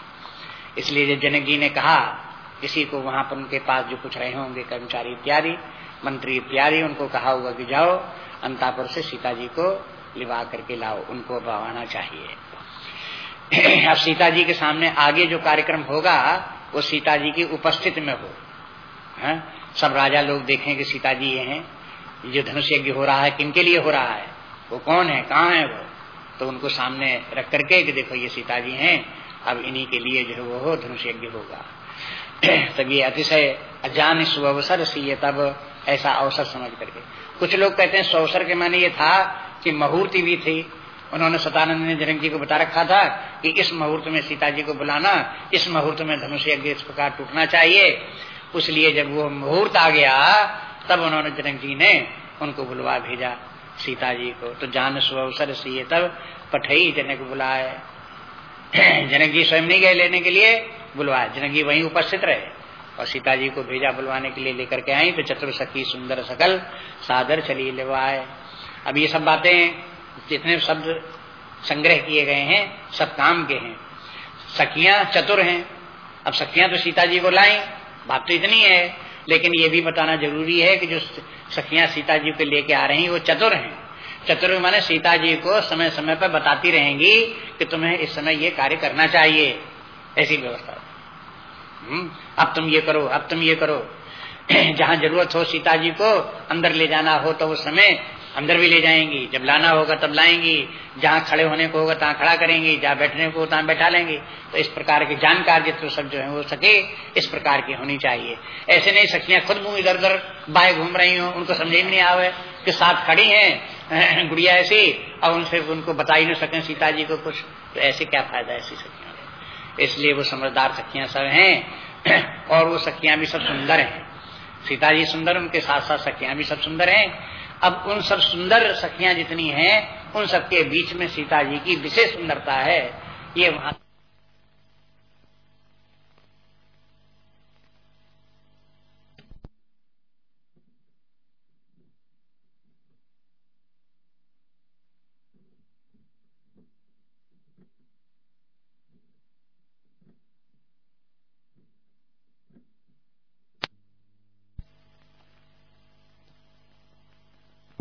इसलिए जनक जी ने कहा किसी को वहाँ पर उनके पास जो कुछ रहे होंगे, कर्मचारी इत्यादि मंत्री इत्यादि उनको कहा होगा कि जाओ, अंतापुर से सीता जी को लिवा करके लाओ, उनको बवाना चाहिए। अब सीता जी के सामने आगे जो कार्यक्रम होगा, वो सीता जी की उपस्थित में हो। है? सब राजा लोग देखें कि सीता जी ये हैं। जो धनुष यज्ञ हो रहा है, किनके लिए हो रहा है? वो कौन है? कहाँ है वो? तो उनको सामने रख करके कि देखो ये सीता जी हैं, अब इन्हीं के लिए जो है वो धनुष यज्ञ होगा। *clears throat* तब ये अतिशय अजान सुअवसर सी ये तब ऐसा अवसर समझ करके। कुछ लोग कहते हैं सुअवसर के माने ये था कि मुहूर्ति भी थी उन्होंने सतानंद ने जनक जी को बता रखा था कि इस मुहूर्त में सीता जी को बुलाना, इस मुहूर्त में धनुष यज्ञ इस प्रकार टूटना चाहिए। उसलिए जब वो मुहूर्त आ गया, तब उन्होंने जनक जी ने उनको बुलवा भेजा सीता जी को। तो जान सुअवसर सी तब पठई जनक बुलाए। *clears throat* जनक जी स्वयं नहीं गए लेने के लिए बुलवाया जनक जी वहीं उपस्थित रहे और सीता जी को भेजा बुलवाने के लिए लेकर के आई। तो चतुर सखी, सुंदर सकल सादर चली लेवाए। अब ये सब बातें जितने शब्द संग्रह किए गए हैं सब काम के हैं। सखियाँ चतुर हैं। अब सखियाँ तो सीता जी को लाई बात तो इतनी है लेकिन ये भी बताना ज़रूरी है कि जो सखियाँ सीता जी को लेके आ रही वो चतुर हैं। चतुर माने सीता जी को समय समय पर बताती रहेंगी कि तुम्हें इस समय ये कार्य करना चाहिए। ऐसी व्यवस्था। हम्म, अब तुम ये करो अब तुम ये करो। *clears throat* जहाँ ज़रूरत हो सीता जी को अंदर ले जाना हो तो उस समय अंदर भी ले जाएँगी। जब लाना होगा तब लाएँगी। जहाँ खड़े होने को होगा तहाँ खड़ा करेंगी। जहाँ बैठने को तहाँ बैठा लेंगे। तो इस प्रकार की जानकार जितने सब जो है, वो सके इस प्रकार की होनी चाहिए। ऐसे नहीं सखियाँ खुद मुँह इधर उधर बाय घूम रही हो, उनको समझ नहीं आवे कि साथ खड़ी है गुड़िया ऐसी, और उनसे उनको बता ही नहीं सके सीता जी को कुछ। तो ऐसे क्या फ़ायदा ऐसी सखियों इसलिए वो समझदार सखियाँ सब हैं, और वो सखियाँ भी सब सुंदर हैं। सीता जी सुंदर, उनके साथ साथ सखियाँ भी सब सुंदर हैं। अब उन सब सुंदर सखियाँ जितनी हैं, उन सबके बीच में सीता जी की विशेष सुंदरता है। ये वहाँ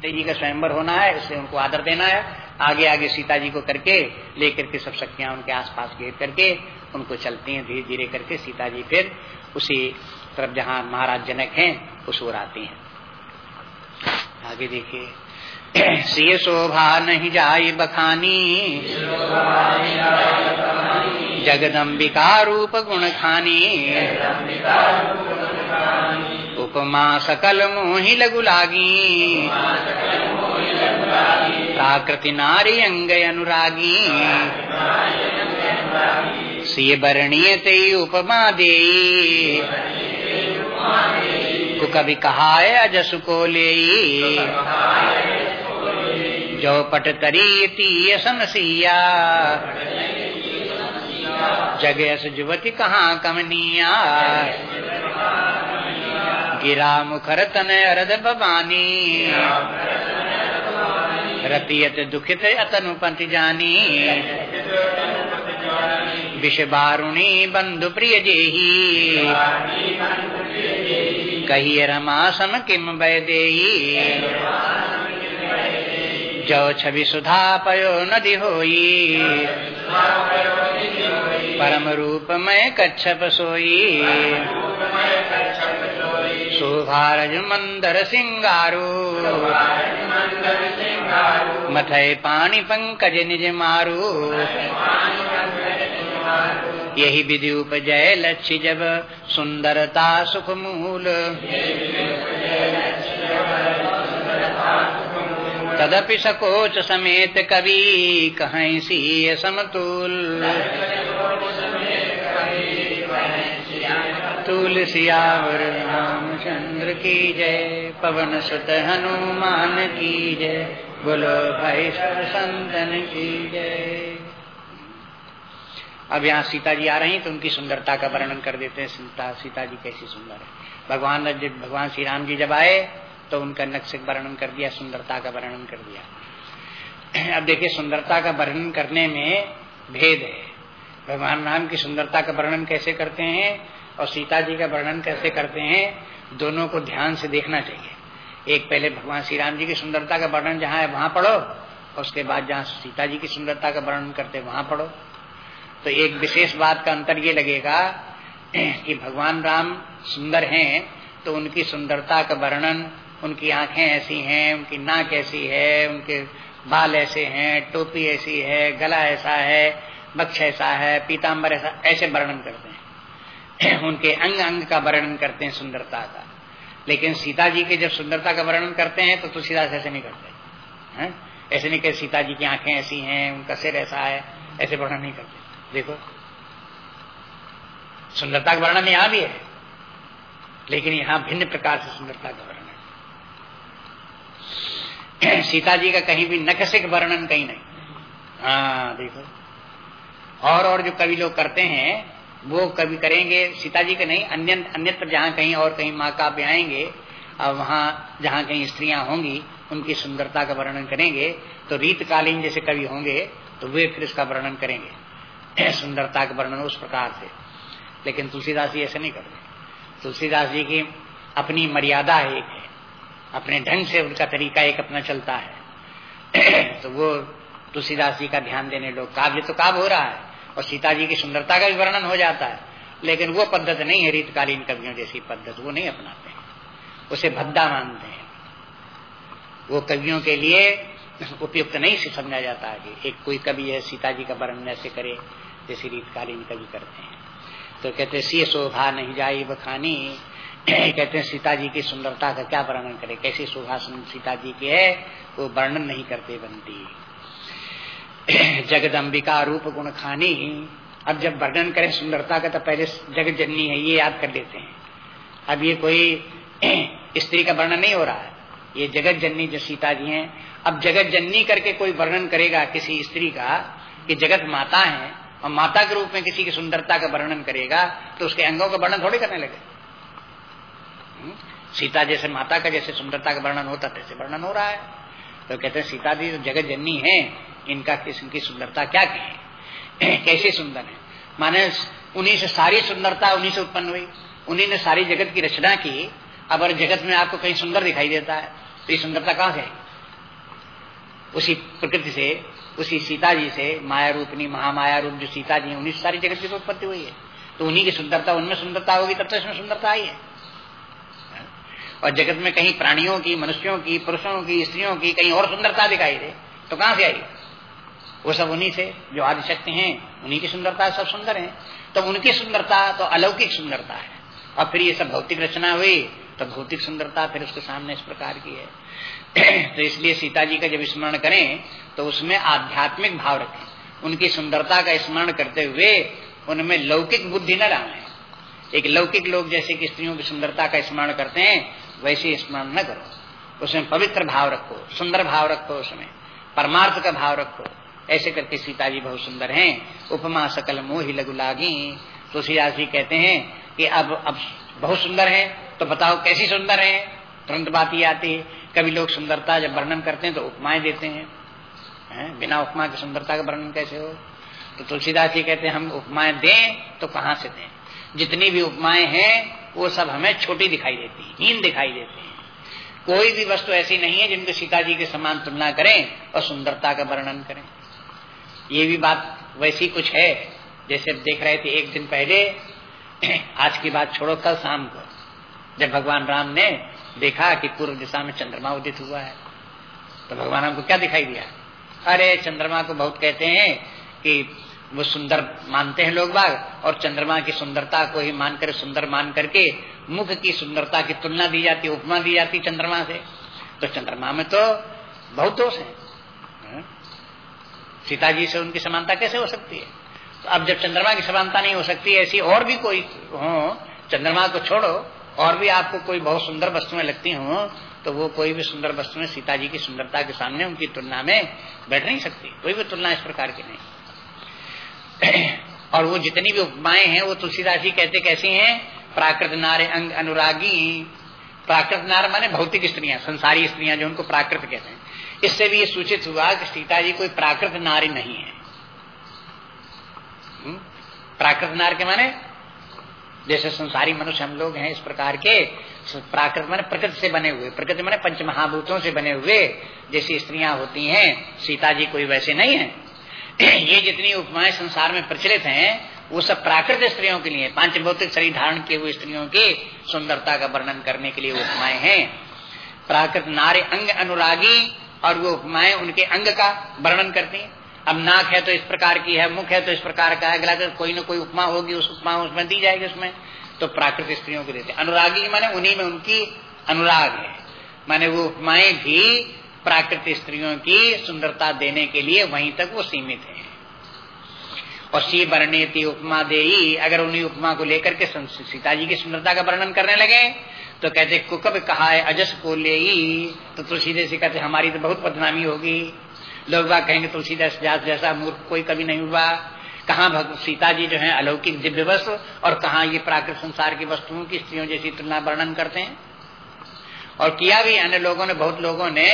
जी का स्वयंवर होना है इसलिए उनको आदर देना है। आगे आगे सीता जी को करके, लेकर के सब शक्तियाँ उनके आसपास घेर करके, उनको चलती हैं धीरे धीरे करके, सीता जी फिर उसी तरफ़ जहाँ महाराज जनक हैं, उस ओर आती हैं। आगे देखिए। *clears throat* सी शोभा नहीं जाई बखानी। जगदम्बिका रूप गुण खानी। उपमा सकल मोहि लगु लागी। प्राकृति नारी अंग अनुरागी। सी वर्णीय ते उपमा दे। कभी कहा है अजस को ले। जो पट तरी तीय समसिया। जगस जुवती कहाँ कमनिया। गिरा मुखर तन अरद बबानी रतियत दुखित अतनु जानी। विष बारुणी बंधु प्रिय जेही। कही रमासन किम वैदेही। जो छवि सुधा पयो नदी होई। परम रूप में कच्छप सोई। शोभारज मंदर सिंगारो। मथय पानी पंकज निज मारू। यही विधि उपजय लक्ष्य जब सुंदरता सुख मूल तदपि सकोच समेत कवि कहीं सी समतुल। तुलसियावर रामचंद्र की जय, पवन सुत हनुमान की जय, बोलो भाई संतन की जय। अब यहाँ सीता जी आ रही तो उनकी सुंदरता का वर्णन कर देते हैं। सीता सीता जी कैसी सुंदर है। भगवान जब भगवान श्री राम जी जब आए तो उनका नक्शे वर्णन कर दिया, सुंदरता का वर्णन कर दिया। अब देखिए, सुंदरता का वर्णन करने में भेद है। भगवान राम की सुंदरता का वर्णन कैसे करते हैं और सीता जी का वर्णन कैसे करते हैं, दोनों को ध्यान से देखना चाहिए। एक पहले भगवान श्री राम जी की सुंदरता का वर्णन जहाँ है, वहाँ पढ़ो, और उसके बाद जहाँ सीता जी की सुंदरता का वर्णन करते वहाँ पढ़ो। तो एक विशेष बात का अंतर ये लगेगा कि भगवान राम सुंदर हैं तो उनकी सुंदरता का वर्णन उनकी आँखें ऐसी हैं, उनकी नाक ऐसी है, उनके बाल ऐसे हैं, टोपी ऐसी है, गला ऐसा है, बक्ष ऐसा है पीताम्बर ऐसा, ऐसे वर्णन करते हैं। *clears throat* उनके अंग अंग का वर्णन करते हैं सुंदरता का। लेकिन सीता जी के जब सुंदरता का वर्णन करते हैं तो तुलसीदास ऐसे नहीं करते। हैं? ऐसे नहीं कहते सीता जी की आँखें ऐसी हैं, उनका सिर ऐसा है, ऐसे वर्णन नहीं करते। देखो, सुंदरता का वर्णन यहाँ भी है, लेकिन यहाँ भिन्न प्रकार से सुंदरता का वर्णन। सीता जी का कहीं भी नकसिक वर्णन कहीं नहीं। हाँ देखो। और और जो कवि लोग करते हैं, वो कभी करेंगे सीता जी के नहीं अन्य अन्यत्र जहाँ कहीं और कहीं माँ काव्य आएँगे, और वहाँ जहाँ कहीं स्त्रियाँ होंगी, उनकी सुंदरता का वर्णन करेंगे तो रीतकालीन जैसे कवि होंगे तो वे फिर इसका वर्णन करेंगे। *clears throat* सुंदरता का वर्णन उस प्रकार से। लेकिन तुलसीदास जी ऐसे नहीं करते। तुलसीदास जी की अपनी मर्यादा एक है। अपने ढंग से उनका तरीका एक अपना चलता है। *clears throat* तो वो तुलसीदास जी का ध्यान देने लोग, काव्य तो काव्य हो रहा है और सीता जी की सुंदरता का भी वर्णन हो जाता है, लेकिन वो पद्धत नहीं है रीतकालीन कवियों जैसी पद्धत, वो नहीं अपनाते हैं। उसे भद्दा मानते हैं। वो कवियों के लिए उपयुक्त नहीं समझा जाता है एक कोई कवि है, सीता जी का वर्णन ऐसे करे जैसे रीतकालीन कवि करते हैं। तो कहते सी शोभा नहीं जाई बखानी कहते हैं सीता जी की सुंदरता का क्या वर्णन करे? कैसी शोभा सीता जी की है? वो वर्णन नहीं करते बनती। जगदम्बिका रूप गुण खानी। अब जब वर्णन करें सुंदरता का तो पहले जगत जननी है, ये याद कर लेते हैं। अब ये कोई *clears throat* स्त्री का वर्णन नहीं हो रहा है। ये जगत जननी जो सीता जी हैं, अब जगत जननी करके कोई वर्णन करेगा किसी स्त्री का कि जगत माता है, और माता के रूप में किसी की सुंदरता का वर्णन करेगा तो उसके अंगों का वर्णन थोड़ी करने लगे? सीता जैसे माता का जैसे सुंदरता का वर्णन होता, तैसे वर्णन हो रहा है। तो कहते हैं, सीता जी जगत जननी है, इनका किस, इनकी सुंदरता क्या कहे? *clears throat* कैसे सुंदर है? माने उन्हीं से सारी सुंदरता उन्हीं से उत्पन्न हुई। उन्हीं ने सारी जगत की रचना की। अब अगर जगत में आपको कहीं सुंदर दिखाई देता है तो ये सुंदरता कहाँ से उसी प्रकृति से, उसी सीता जी से, माया रूपनी, महामाया रूप जो सीता जी है, उन्हीं से सारी जगत की तो उत्पत्ति हुई है। तो उन्हीं की सुंदरता, उनमें सुंदरता होगी, तब तो इसमें सुंदरता आई है। और जगत में कहीं प्राणियों की, मनुष्यों की, पुरुषों की, स्त्रियों की कहीं और सुंदरता दिखाई दे तो कहाँ से आई? वो सब उन्हीं से, जो आदिशक्ति हैं, उन्हीं की सुंदरता सब सुंदर है। तो उनकी सुंदरता तो अलौकिक सुंदरता है। और फिर ये सब भौतिक रचना हुई तो भौतिक सुंदरता फिर उसके सामने इस प्रकार की है। *clears throat* तो इसलिए सीता जी का जब स्मरण करें तो उसमें आध्यात्मिक भाव रखें। उनकी सुंदरता का स्मरण करते हुए, उनमें लौकिक बुद्धि न डालें एक लौकिक लोग जैसे कि स्त्रियों की सुंदरता का स्मरण करते हैं वैसे स्मरण न करो। उसमें पवित्र भाव रखो, सुंदर भाव रखो उसमें, परमार्थ का भाव रखो। ऐसे करके सीता जी बहुत सुंदर हैं। उपमा सकल मोहि लघु लागी। तुलसीदास जी कहते हैं कि अब अब बहुत सुंदर है तो बताओ कैसी सुंदर है? तुरंत बात ही आती है। कभी लोग सुंदरता जब वर्णन करते हैं तो उपमाएँ देते हैं। है? बिना उपमा की सुंदरता का वर्णन कैसे हो? तो तुलसीदास जी कहते हैं, हम उपमाएँ दें तो कहाँ से दें? जितनी भी उपमाएँ हैं वो सब हमें छोटी दिखाई देती है, हीन दिखाई देती हैं। कोई भी वस्तु ऐसी नहीं है जिनको सीता जी के समान तुलना करें और सुंदरता का वर्णन करें। ये भी बात वैसी कुछ है, जैसे देख रहे थे एक दिन पहले, *clears throat* आज की बात छोड़ो, कल शाम को। जब भगवान राम ने देखा कि पूर्व दिशा में चंद्रमा उदित हुआ है तो भगवान राम को क्या दिखाई दिया? अरे, चंद्रमा को बहुत कहते हैं कि वो सुंदर मानते हैं लोग बाग, और चंद्रमा की सुंदरता को ही मानकर, सुंदर मान करके मुख की सुंदरता की तुलना दी जाती, उपमा दी जाती चंद्रमा से। तो चंद्रमा में तो बहुत दोष है। हाँ? सीता जी से उनकी समानता कैसे हो सकती है? तो अब जब चंद्रमा की समानता नहीं हो सकती, ऐसी और भी कोई हो, चंद्रमा को छोड़ो, और भी आपको कोई बहुत सुंदर वस्तुएँ लगती हो तो वो कोई भी सुंदर वस्तुएँ सीता जी की सुंदरता के सामने उनकी तुलना में बैठ नहीं सकती। कोई भी तुलना इस प्रकार की नहीं। *coughs* और वो जितनी भी उपमाएँ हैं, वो तुलसीदास जी कहते कैसी हैं? प्राकृत नारे अंग अनुरागी। प्राकृत नार माने भौतिक स्त्रियाँ, संसारी स्त्रियाँ जो उनको प्राकृत कहते हैं। इससे भी ये सूचित हुआ कि सीता जी कोई प्राकृत नारी नहीं है। हम्म? प्राकृत नार के माने? जैसे संसारी मनुष्य हम लोग हैं इस प्रकार के, प्राकृत माने प्रकृति से बने हुए। प्रकृति माने पंच महाभूतों से बने हुए। जैसी स्त्रियाँ होती हैं, सीता जी कोई वैसे नहीं है। ये जितनी उपमाएँ संसार में प्रचलित हैं, वो सब प्राकृत स्त्रियों के लिए पाँच भौतिक शरीर धारण किए हुए स्त्रियों की सुंदरता का वर्णन करने के लिए उपमाएँ हैं। प्राकृत नारे अंग अनुरागी और वो उपमाएँ उनके अंग का वर्णन करती हैं। अब नाक है तो इस प्रकार की है, मुख है तो इस प्रकार का है अगला तो कोई ना कोई उपमा होगी, उस उपमा उसमें दी जाएगी उसमें। तो प्राकृतिक स्त्रियों को देते अनुरागी माने उन्हीं में उनकी अनुराग है। माने वो उपमाएँ भी प्राकृतिक स्त्रियों की सुंदरता देने के लिए वहीं तक वो सीमित है। और सी वर्णेती उपमा दे अगर उन्हीं उपमा को लेकर के सीता जी की सुंदरता का वर्णन करने लगे तो कहते कुकब कहा है अजस को ले तो तुलसीदे से कहते, हमारी तो बहुत बदनामी होगी। लोग बात कहेंगे, तुलसीदास जैसा मूर्ख कोई कभी नहीं हुआ। कहा सीता जी जो है, अलौकिक दिव्य वस्तु और कहा ये प्राकृतिक संसार की वस्तुओं की स्त्रियों जैसी तुलना वर्णन करते हैं? और किया भी अन्य लोगों ने, बहुत लोगों ने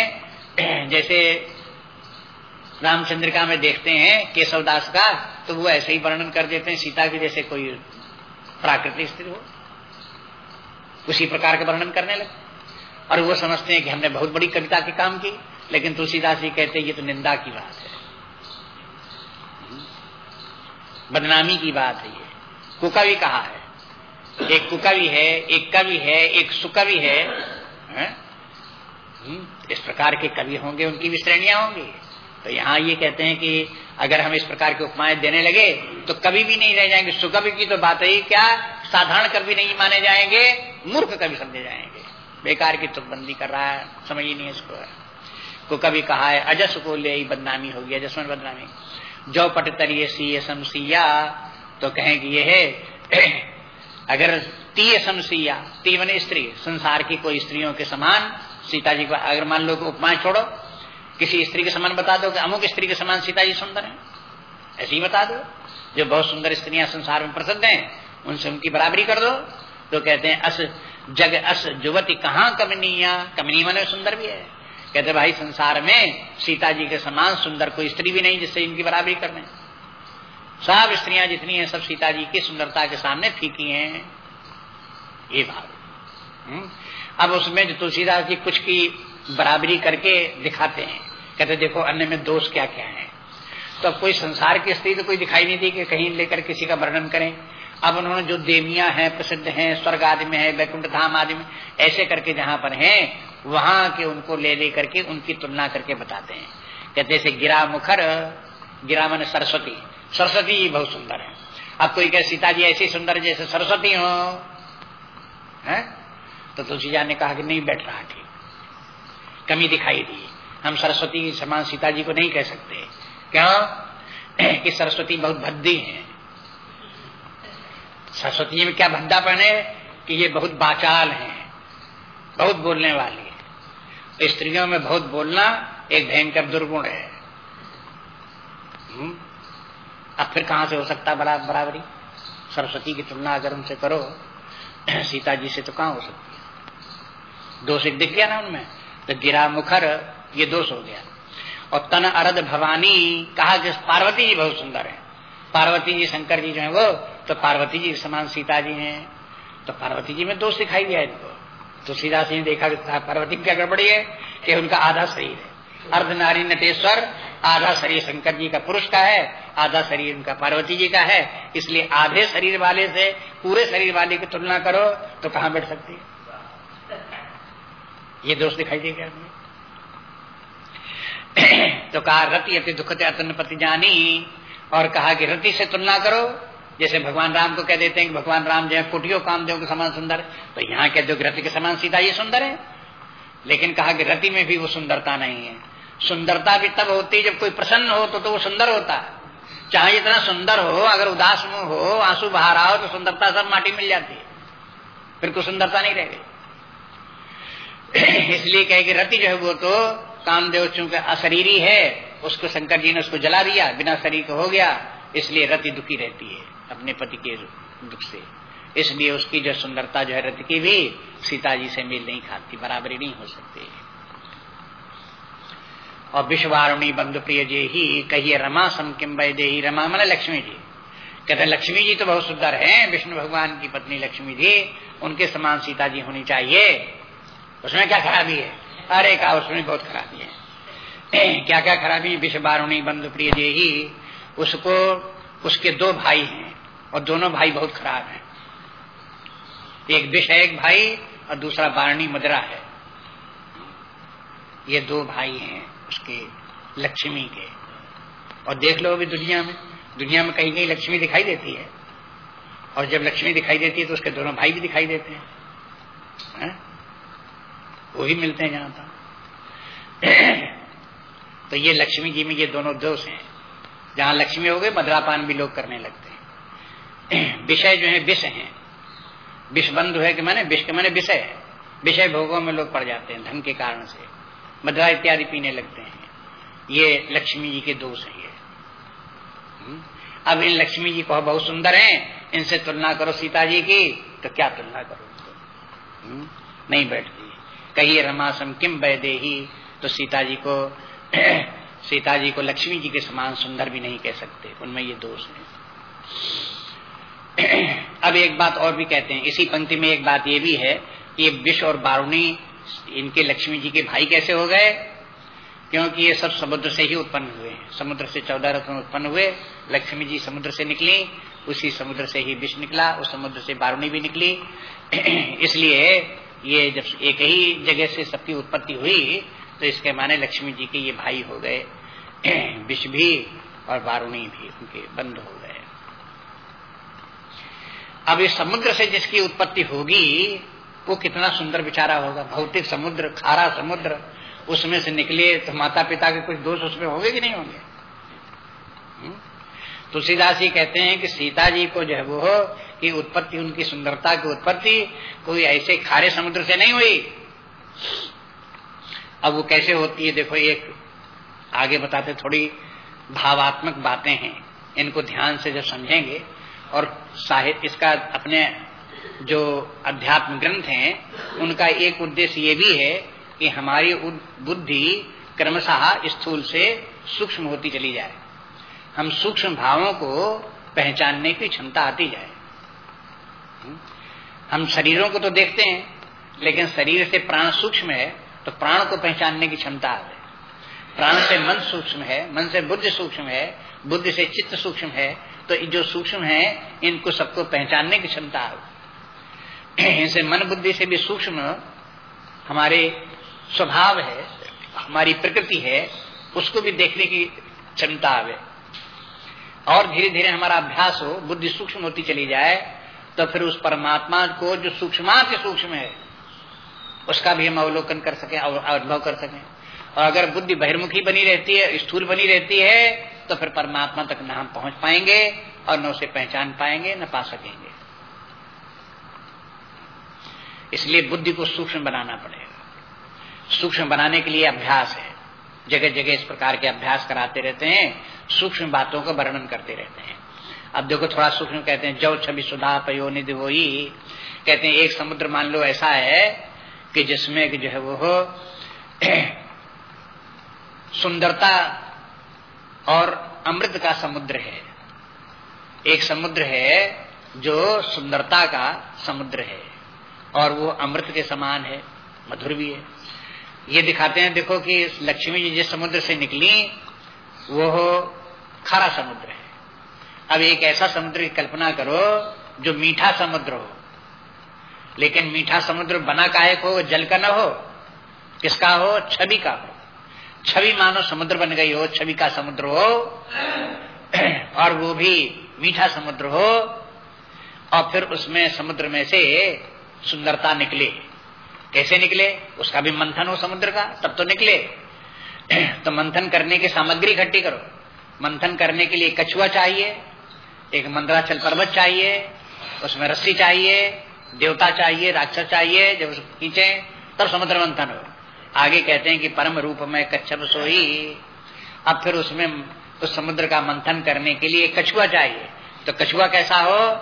*clears throat* जैसे रामचंद्रिका में देखते हैं केशवदास का तो वो ऐसे ही वर्णन कर देते हैं सीता की जैसे कोई प्राकृतिक स्त्री हो। उसी प्रकार के वर्णन करने लगे। और वो समझते हैं कि हमने बहुत बड़ी कविता के काम की लेकिन तुलसीदास जी कहते हैं ये तो निंदा की बात है। बदनामी की बात है ये। कुकवि कहा है? एक कुकवि है एक कवि है एक सुकवि है, है? इस प्रकार के कवि होंगे, उनकी भी श्रेणियाँ होंगी। तो यहाँ ये कहते हैं कि अगर हम इस प्रकार के उपमाएँ देने लगे तो कभी भी नहीं रह जाएँगे। सुकवि की तो बात है क्या? साधारण कवि नहीं माने जाएँगे, मूर्ख कवि समझे जाएँगे। बेकार की तुकबंदी कर रहा है, समझ ही नहीं इसको। को कभी कहा है, अजस को ले बदनामी होगी अजस्मन बदनामी। जो पट सी समसिया तो कहेंगे ये है, *clears throat* अगर ती समसिया ती बने स्त्री, संसार की कोई स्त्रियों के समान सीता जी को, अगर मान लो कि उपमाएँ छोड़ो, किसी स्त्री के समान बता दो कि अमुक स्त्री के समान सीता जी सुंदर है। ऐसे ही बता दो। जो बहुत सुंदर स्त्रियाँ संसार में प्रसिद्ध हैं, उनसे उनकी बराबरी कर दो। तो कहते हैं, अस जग अस जुवती कहाँ कमनिया? कमनी मन सुंदर भी है। कहते भाई, संसार में सीता जी के समान सुंदर कोई स्त्री भी नहीं जिससे इनकी बराबरी करने सब स्त्रियाँ जितनी हैं, सब सीता जी की सुंदरता के सामने फीकी हैं। ये भाव? अब उसमें जो तुलसीदास जी कुछ की बराबरी करके दिखाते हैं। कहते, देखो, अन्य में दोष क्या क्या है? तो अब कोई संसार की स्थिति तो कोई दिखाई नहीं दी कि कहीं लेकर किसी का वर्णन करें। अब उन्होंने जो देवियाँ हैं, प्रसिद्ध हैं, स्वर्ग आदि में है, वैकुंठ धाम आदि में, ऐसे करके जहाँ पर हैं, वहाँ के उनको ले ले करके उनकी तुलना करके बताते हैं। कहते, जैसे गिरा मुखर गिरा मन सरस्वती सरस्वती बहुत सुंदर है। अब कोई कहे, सीता जी ऐसी सुंदर जैसे सरस्वती हो। है? तो तुलसीजा ने कहा कि नहीं बैठ रहा ठीक। कमी दिखाई दी। हम सरस्वती समान सीता जी को नहीं कह सकते। क्यों? कि सरस्वती बहुत भद्दी है। सरस्वती जी में क्या भद्दा पहने कि ये बहुत बाचाल है। बहुत बोलने वाली है। स्त्रियों में बहुत बोलना एक भयंकर दुर्गुण है। हम्म? अब फिर कहाँ से हो सकता बरा, बराबरी? सरस्वती की तुलना अगर उनसे करो *clears throat* सीता जी से तो कहाँ हो सकती? दोष दिख गया ना उनमें। तो गिरा मुखर, ये दोष हो गया। और तन अरद भवानी, कहा कि पार्वती जी बहुत सुंदर है। पार्वती जी, शंकर जी जो है वो तो पार्वती जी समान सीता जी हैं। तो पार्वती जी में दोष दिखाई दिया इनको। तो सीधा सिंह देखा पार्वती क्या गड़बड़ी है कि उनका आधा शरीर है। अर्ध नारी नटेश्वर, आधा शरीर शंकर जी का पुरुष का है, आधा शरीर उनका पार्वती जी का है। इसलिए आधे शरीर वाले से पूरे शरीर वाले की तुलना करो तो कहाँ बैठ सकती है? ये दोष दिखाई देगा तो कहा रति अति दुखते अतन पति जानी और कहा कि रति से तुलना करो। जैसे भगवान राम को कह देते हैं कि भगवान राम जो है कुटियो कामदेव के समान सुंदर तो यहाँ कह दो रति के समान सीता ये सुंदर है। लेकिन कहा कि रति में भी वो सुंदरता नहीं है। सुंदरता भी तब होती है जब कोई प्रसन्न हो तो, तो वो सुंदर होता चाहे इतना सुंदर हो अगर उदास मुँह हो आँसू बहा रहा हो तो सुंदरता सब माटी मिल जाती है। फिर कोई सुंदरता नहीं रह गई। इसलिए कहे कि रति जो है वो तो कामदेव चूँकि अशरीरी है, उसको शंकर जी ने उसको जला दिया, बिना शरीर को हो गया, इसलिए रति दुखी रहती है, अपने पति के दुख से। इसलिए उसकी जो सुंदरता जो है रति की भी सीता जी से मेल नहीं खाती, बराबरी नहीं हो सकती। और विश्वारुणी बंधु प्रिय जे ही कहिए रमा समकिम दे रमा मन लक्ष्मी जी। कहते लक्ष्मी जी तो बहुत सुंदर है, विष्णु भगवान की पत्नी लक्ष्मी जी, उनके समान सीता जी होनी चाहिए। उसमें क्या खराबी है? अरे कहा उसमें बहुत खराबी है। *clears throat* क्या क्या खराबी है? विश्व बारुणी बंधु प्रिय जे ही उसको, उसके दो भाई हैं, और दोनों भाई बहुत खराब हैं। एक विष है एक भाई, और दूसरा बारणी मदरा है। ये दो भाई हैं उसके लक्ष्मी के। और देख लो अभी दुनिया में। दुनिया में कहीं कहीं लक्ष्मी दिखाई देती है। और जब लक्ष्मी दिखाई देती है तो उसके दोनों भाई भी दिखाई देते हैं। है? वो भी मिलते हैं जहाँ था तो ये लक्ष्मी जी में ये दोनों दोष हैं। जहाँ लक्ष्मी हो गए मदरापान भी लोग करने लगते हैं। विषय जो है विष है। विष बंधु है कि मैंने विष के मैंने विषय है। विषय भोगों में लोग पड़ जाते हैं धन के कारण से। मदरा इत्यादि पीने लगते हैं। ये लक्ष्मी जी के दोष है ये। हम्म? अब इन लक्ष्मी जी को बहुत सुंदर हैं। इनसे तुलना करो सीता जी की तो क्या तुलना करो हम्म, नहीं बैठती। कही रमासम, किम दे ही तो सीता जी को *clears throat* सीता जी को लक्ष्मी जी के समान सुंदर भी नहीं कह सकते, उनमें ये दोष है। *clears throat* अब एक बात और भी कहते हैं, इसी पंक्ति में एक बात ये भी है कि विष और बारुणी, इनके लक्ष्मी जी के भाई कैसे हो गए? क्योंकि ये सब समुद्र से ही उत्पन्न हुए समुद्र से चौदह रत्न उत्पन्न हुए, लक्ष्मी जी समुद्र से निकली, उसी समुद्र से ही विष निकला, उस समुद्र से बारुणी भी निकली। *clears throat* इसलिए ये जब एक ही जगह से सबकी उत्पत्ति हुई तो इसके माने लक्ष्मी जी के ये भाई हो गए *clears throat* विष भी और बारुणी भी उनके बंद हो गए अब इस समुद्र से जिसकी उत्पत्ति होगी, वो कितना सुंदर बिचारा होगा भौतिक समुद्र, खारा समुद्र, उसमें से निकले तो माता पिता के कुछ दोष उसमें होंगे कि नहीं होंगे? तुलसीदास जी कहते हैं कि सीता जी को जो है वो की उत्पत्ति, उनकी सुंदरता की उत्पत्ति कोई ऐसे खारे समुद्र से नहीं हुई। अब वो कैसे होती है, देखो एक आगे बताते थोड़ी भावात्मक बातें हैं। इनको ध्यान से जब समझेंगे और साहित्य इसका अपने जो अध्यात्म ग्रंथ हैं, उनका एक उद्देश्य ये भी है कि हमारी बुद्धि क्रमशः स्थूल से सूक्ष्म होती चली जाए। हम सूक्ष्म भावों को पहचानने की क्षमता आती जाए। हम शरीरों को तो देखते हैं, लेकिन शरीर से प्राण सूक्ष्म है तो प्राण को पहचानने की क्षमता आ गई प्राण से मन सूक्ष्म है, मन से बुद्धि सूक्ष्म है, बुद्धि से चित्त सूक्ष्म है तो जो सूक्ष्म है, इनको सबको पहचानने की क्षमता है *clears throat* इनसे मन बुद्धि से भी सूक्ष्म हमारे स्वभाव है, हमारी प्रकृति है, उसको भी देखने की क्षमता आवे और धीरे धीरे हमारा अभ्यास हो, बुद्धि सूक्ष्म होती चली जाए तो फिर उस परमात्मा को जो सूक्ष्म से सूक्ष्म है, उसका भी हम अवलोकन कर सके अनुभव कर सकें। और अगर बुद्धि बहिर्मुखी बनी रहती है, स्थूल बनी रहती है तो फिर परमात्मा तक न हम पहुँच पाएँगे और न उसे पहचान पाएँगे, न पा सकेंगे। इसलिए बुद्धि को सूक्ष्म बनाना पड़ेगा। सूक्ष्म बनाने के लिए अभ्यास है। जगह जगह इस प्रकार के अभ्यास कराते रहते हैं सूक्ष्म बातों का वर्णन करते रहते हैं। अब देखो थोड़ा सूक्ष्म कहते हैं जव छवि सुधा पयो निधि वो कहते हैं, एक समुद्र मान लो ऐसा है कि जिसमें जो है वो *clears throat* सुंदरता और अमृत का समुद्र है। एक समुद्र है जो सुंदरता का समुद्र है और वो अमृत के समान है, मधुर भी है। ये दिखाते हैं, देखो कि लक्ष्मी जी जिस समुद्र से निकली वो खारा समुद्र है। अब एक ऐसा समुद्र की कल्पना करो जो मीठा समुद्र हो। लेकिन मीठा समुद्र बना काहे को? जल का न हो। किसका हो? छवि का हो। छवि मानो समुद्र बन गई हो, छवि का समुद्र हो। और वो भी मीठा समुद्र हो। और फिर उसमें समुद्र में से सुंदरता निकले। कैसे निकले? उसका भी मंथन हो समुद्र का, तब तो निकले। तो मंथन करने की सामग्री इकट्ठी करो। मंथन करने के लिए कछुआ चाहिए, एक मंदराचल पर्वत चाहिए, उसमें रस्सी चाहिए, देवता चाहिए, राक्षस चाहिए, जब उसको खींचे, तब समुद्र मंथन हो। आगे कहते हैं कि परम रूप में कच्छप सोई। अब फिर उसमें उस समुद्र का मंथन करने के लिए कछुआ चाहिए। तो कछुआ कैसा हो?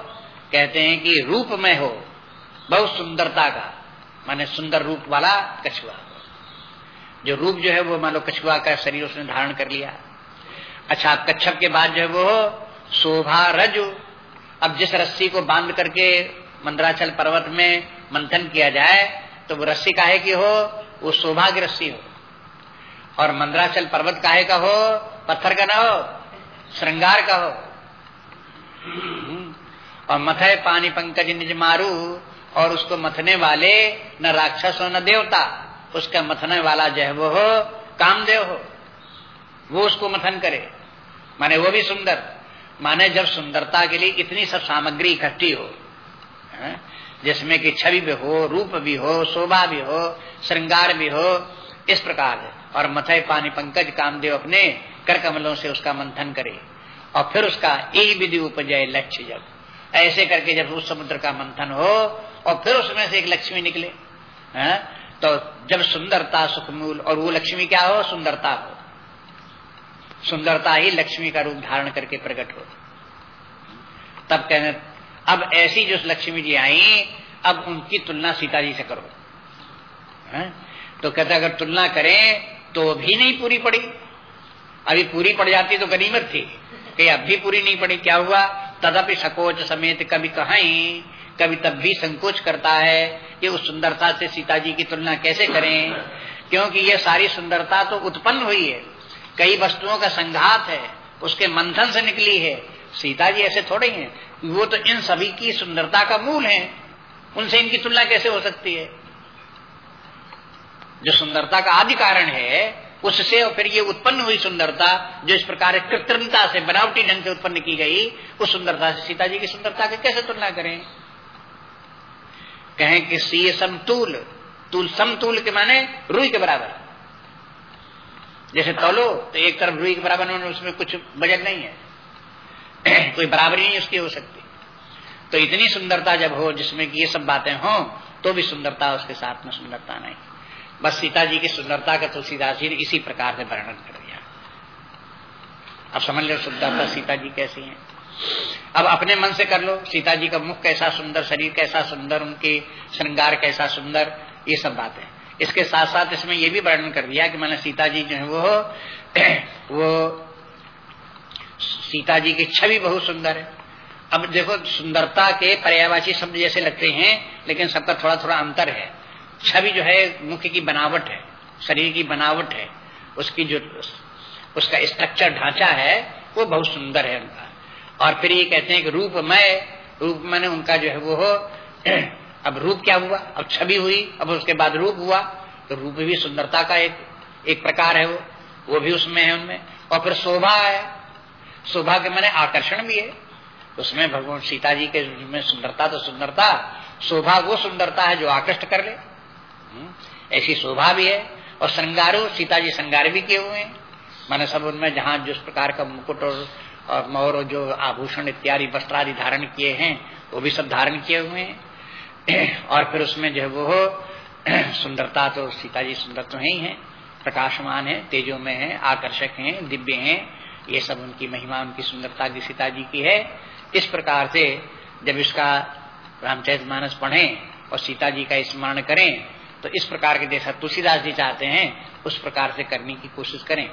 कहते हैं कि रूप में हो, बहुत सुंदरता का, माने सुंदर रूप वाला कछुआ। जो रूप जो है वो मान लो कछुआ का शरीर उसने धारण कर लिया। अच्छा कच्छप के बाद जो है वो शोभा रजु। अब जिस रस्सी को बाँध करके मंदराचल पर्वत में मंथन किया जाए तो वो रस्सी काहे की हो? वो शोभा की रस्सी हो। और मंदराचल पर्वत काहे का हो? पत्थर का ना हो, श्रृंगार का हो। और मथे पानी पंकज निज मारू, और उसको मथने वाले न राक्षस हो न देवता। उसका मथने वाला जो है वो हो, कामदेव हो, वो उसको मथन करे। माने वो भी सुंदर। माने जब सुंदरता के लिए इतनी सब सामग्री इकट्ठी हो जिसमें कि छवि भी हो, रूप भी हो, शोभा भी हो, श्रृंगार भी हो, इस प्रकार है। और मथे पानी पंकज कामदेव अपने कर कमलों से उसका मंथन करे। और फिर उसका एक विधि उपजय लक्ष्य जब। ऐसे करके जब उस समुद्र का मंथन हो, और फिर उसमें से एक लक्ष्मी निकले, है? तो जब सुंदरता सुखमूल, और वो लक्ष्मी क्या हो? सुंदरता हो। सुंदरता ही लक्ष्मी का रूप धारण करके प्रकट हो। तब कहने, अब ऐसी जो लक्ष्मी जी आई, अब उनकी तुलना सीता जी से करो। है? तो कहते, अगर तुलना करें तो भी नहीं पूरी पड़ी। अभी पूरी पड़ जाती तो गनीमत थी, कि अब भी पूरी नहीं पड़ी। क्या हुआ? तदपि सकोच समेत कभी कहा, कभी तब भी संकोच करता है कि उस सुंदरता से सीता जी की तुलना कैसे करें? क्योंकि ये सारी सुंदरता तो उत्पन्न हुई है। कई वस्तुओं का संघात है, उसके मंथन से निकली है। सीता जी ऐसे थोड़े हैं। वो तो इन सभी की सुंदरता का मूल है। उनसे इनकी तुलना कैसे हो सकती है? जो सुंदरता का आदि कारण है, उससे और फिर ये उत्पन्न हुई सुंदरता, जो इस प्रकार कृत्रिमता से, बनावटी ढंग से उत्पन्न की गई, उस सुंदरता से सीता जी की सुंदरता की कैसे तुलना करें? कहें कि सी समतूल, तूल समतूल के माने रुई के बराबर। जैसे तोलो तो एक तरफ़ रुई के बराबर उसमें कुछ वज़न नहीं है। *clears throat* कोई बराबरी नहीं उसकी हो सकती। तो इतनी सुंदरता जब हो, जिसमें कि ये सब बातें हो तो भी सुंदरता, उसके साथ में सुंदरता नहीं। बस सीता जी की सुंदरता का तुलसीदास जी ने इसी प्रकार से वर्णन कर दिया। अब समझ लो सुंदरता सीता जी कैसी है? अब अपने मन से कर लो। सीता जी का मुख कैसा सुंदर, शरीर कैसा सुंदर, उनके श्रृंगार कैसा सुंदर, ये सब बातें। इसके साथ साथ इसमें ये भी वर्णन कर दिया कि मैंने सीता जी जो है वो *clears throat* वो सीता जी की छवि बहुत सुंदर है। अब देखो, सुंदरता के पर्यावाची शब्द जैसे लगते हैं, लेकिन सबका थोड़ा थोड़ा अंतर है। छवि जो है मुख्य की बनावट है, शरीर की बनावट है, उसकी जो, उसका स्ट्रक्चर ढांचा है, वो बहुत सुंदर है उनका। और फिर ये कहते हैं कि रूपमय रूप मैंने उनका जो है वो हो *clears throat* अब रूप क्या हुआ? अब छवि हुई अब उसके बाद रूप हुआ तो रूप भी सुंदरता का एक एक प्रकार है वो वो भी उसमें है उनमें। और फिर शोभा है शोभा के मैंने आकर्षण भी है। उसमें भगवान सीता जी के में सुंदरता तो सुंदरता शोभा वो सुंदरता है जो आकृष्ट कर ले। हम्म, ऐसी शोभा भी है। और श्रृंगारो सीता जी श्रृंगार भी किए हुए हैं। मैंने सब उनमें जहाँ जिस प्रकार का मुकुट और और मोर जो आभूषण इत्यादि वस्त्र आदि धारण किए हैं, वो भी सब धारण किए हुए हैं। *clears throat* और फिर उसमें जो है वो *clears throat* सुंदरता तो सीता जी सुंदर तो है ही है, प्रकाशमान है, तेजो में है, आकर्षक है, दिव्य है, ये सब उनकी महिमा, उनकी सुंदरता की सीता जी की है। इस प्रकार से जब इसका रामचरित मानस पढ़े और सीता जी का स्मरण करें तो इस प्रकार के जैसा तुलसीदास जी चाहते हैं, उस प्रकार से करने की कोशिश करें।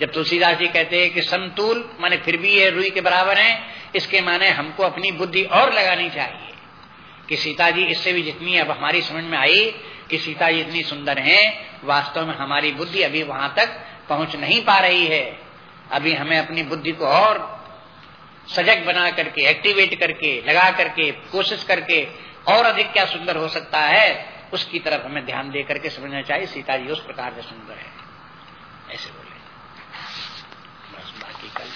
जब तुलसीदास जी कहते हैं कि समतूल, माने फिर भी ये रुई के बराबर है, इसके माने हमको अपनी बुद्धि और लगानी चाहिए। कि सीता जी इससे भी जितनी अब हमारी समझ में आई कि सीता जी इतनी सुंदर हैं, वास्तव में हमारी बुद्धि अभी वहाँ तक पहुँच नहीं पा रही है। अभी हमें अपनी बुद्धि को और सजग बना करके एक्टिवेट करके, लगा करके, कोशिश करके और अधिक क्या सुंदर हो सकता है, उसकी तरफ़ हमें ध्यान दे करके समझना चाहिए। सीता जी उस प्रकार से सुंदर है। ऐसे बोले बस बाकी कल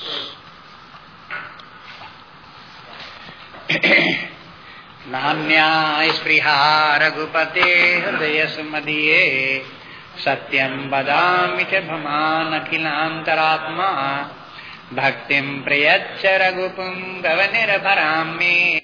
*coughs* नान्या स्पृहा रघुपते हृदय सुमदीये सत्यं बदा च भमानखिलात्मा भक्ति प्रयच्छ रघुपुंगव निर्भरामी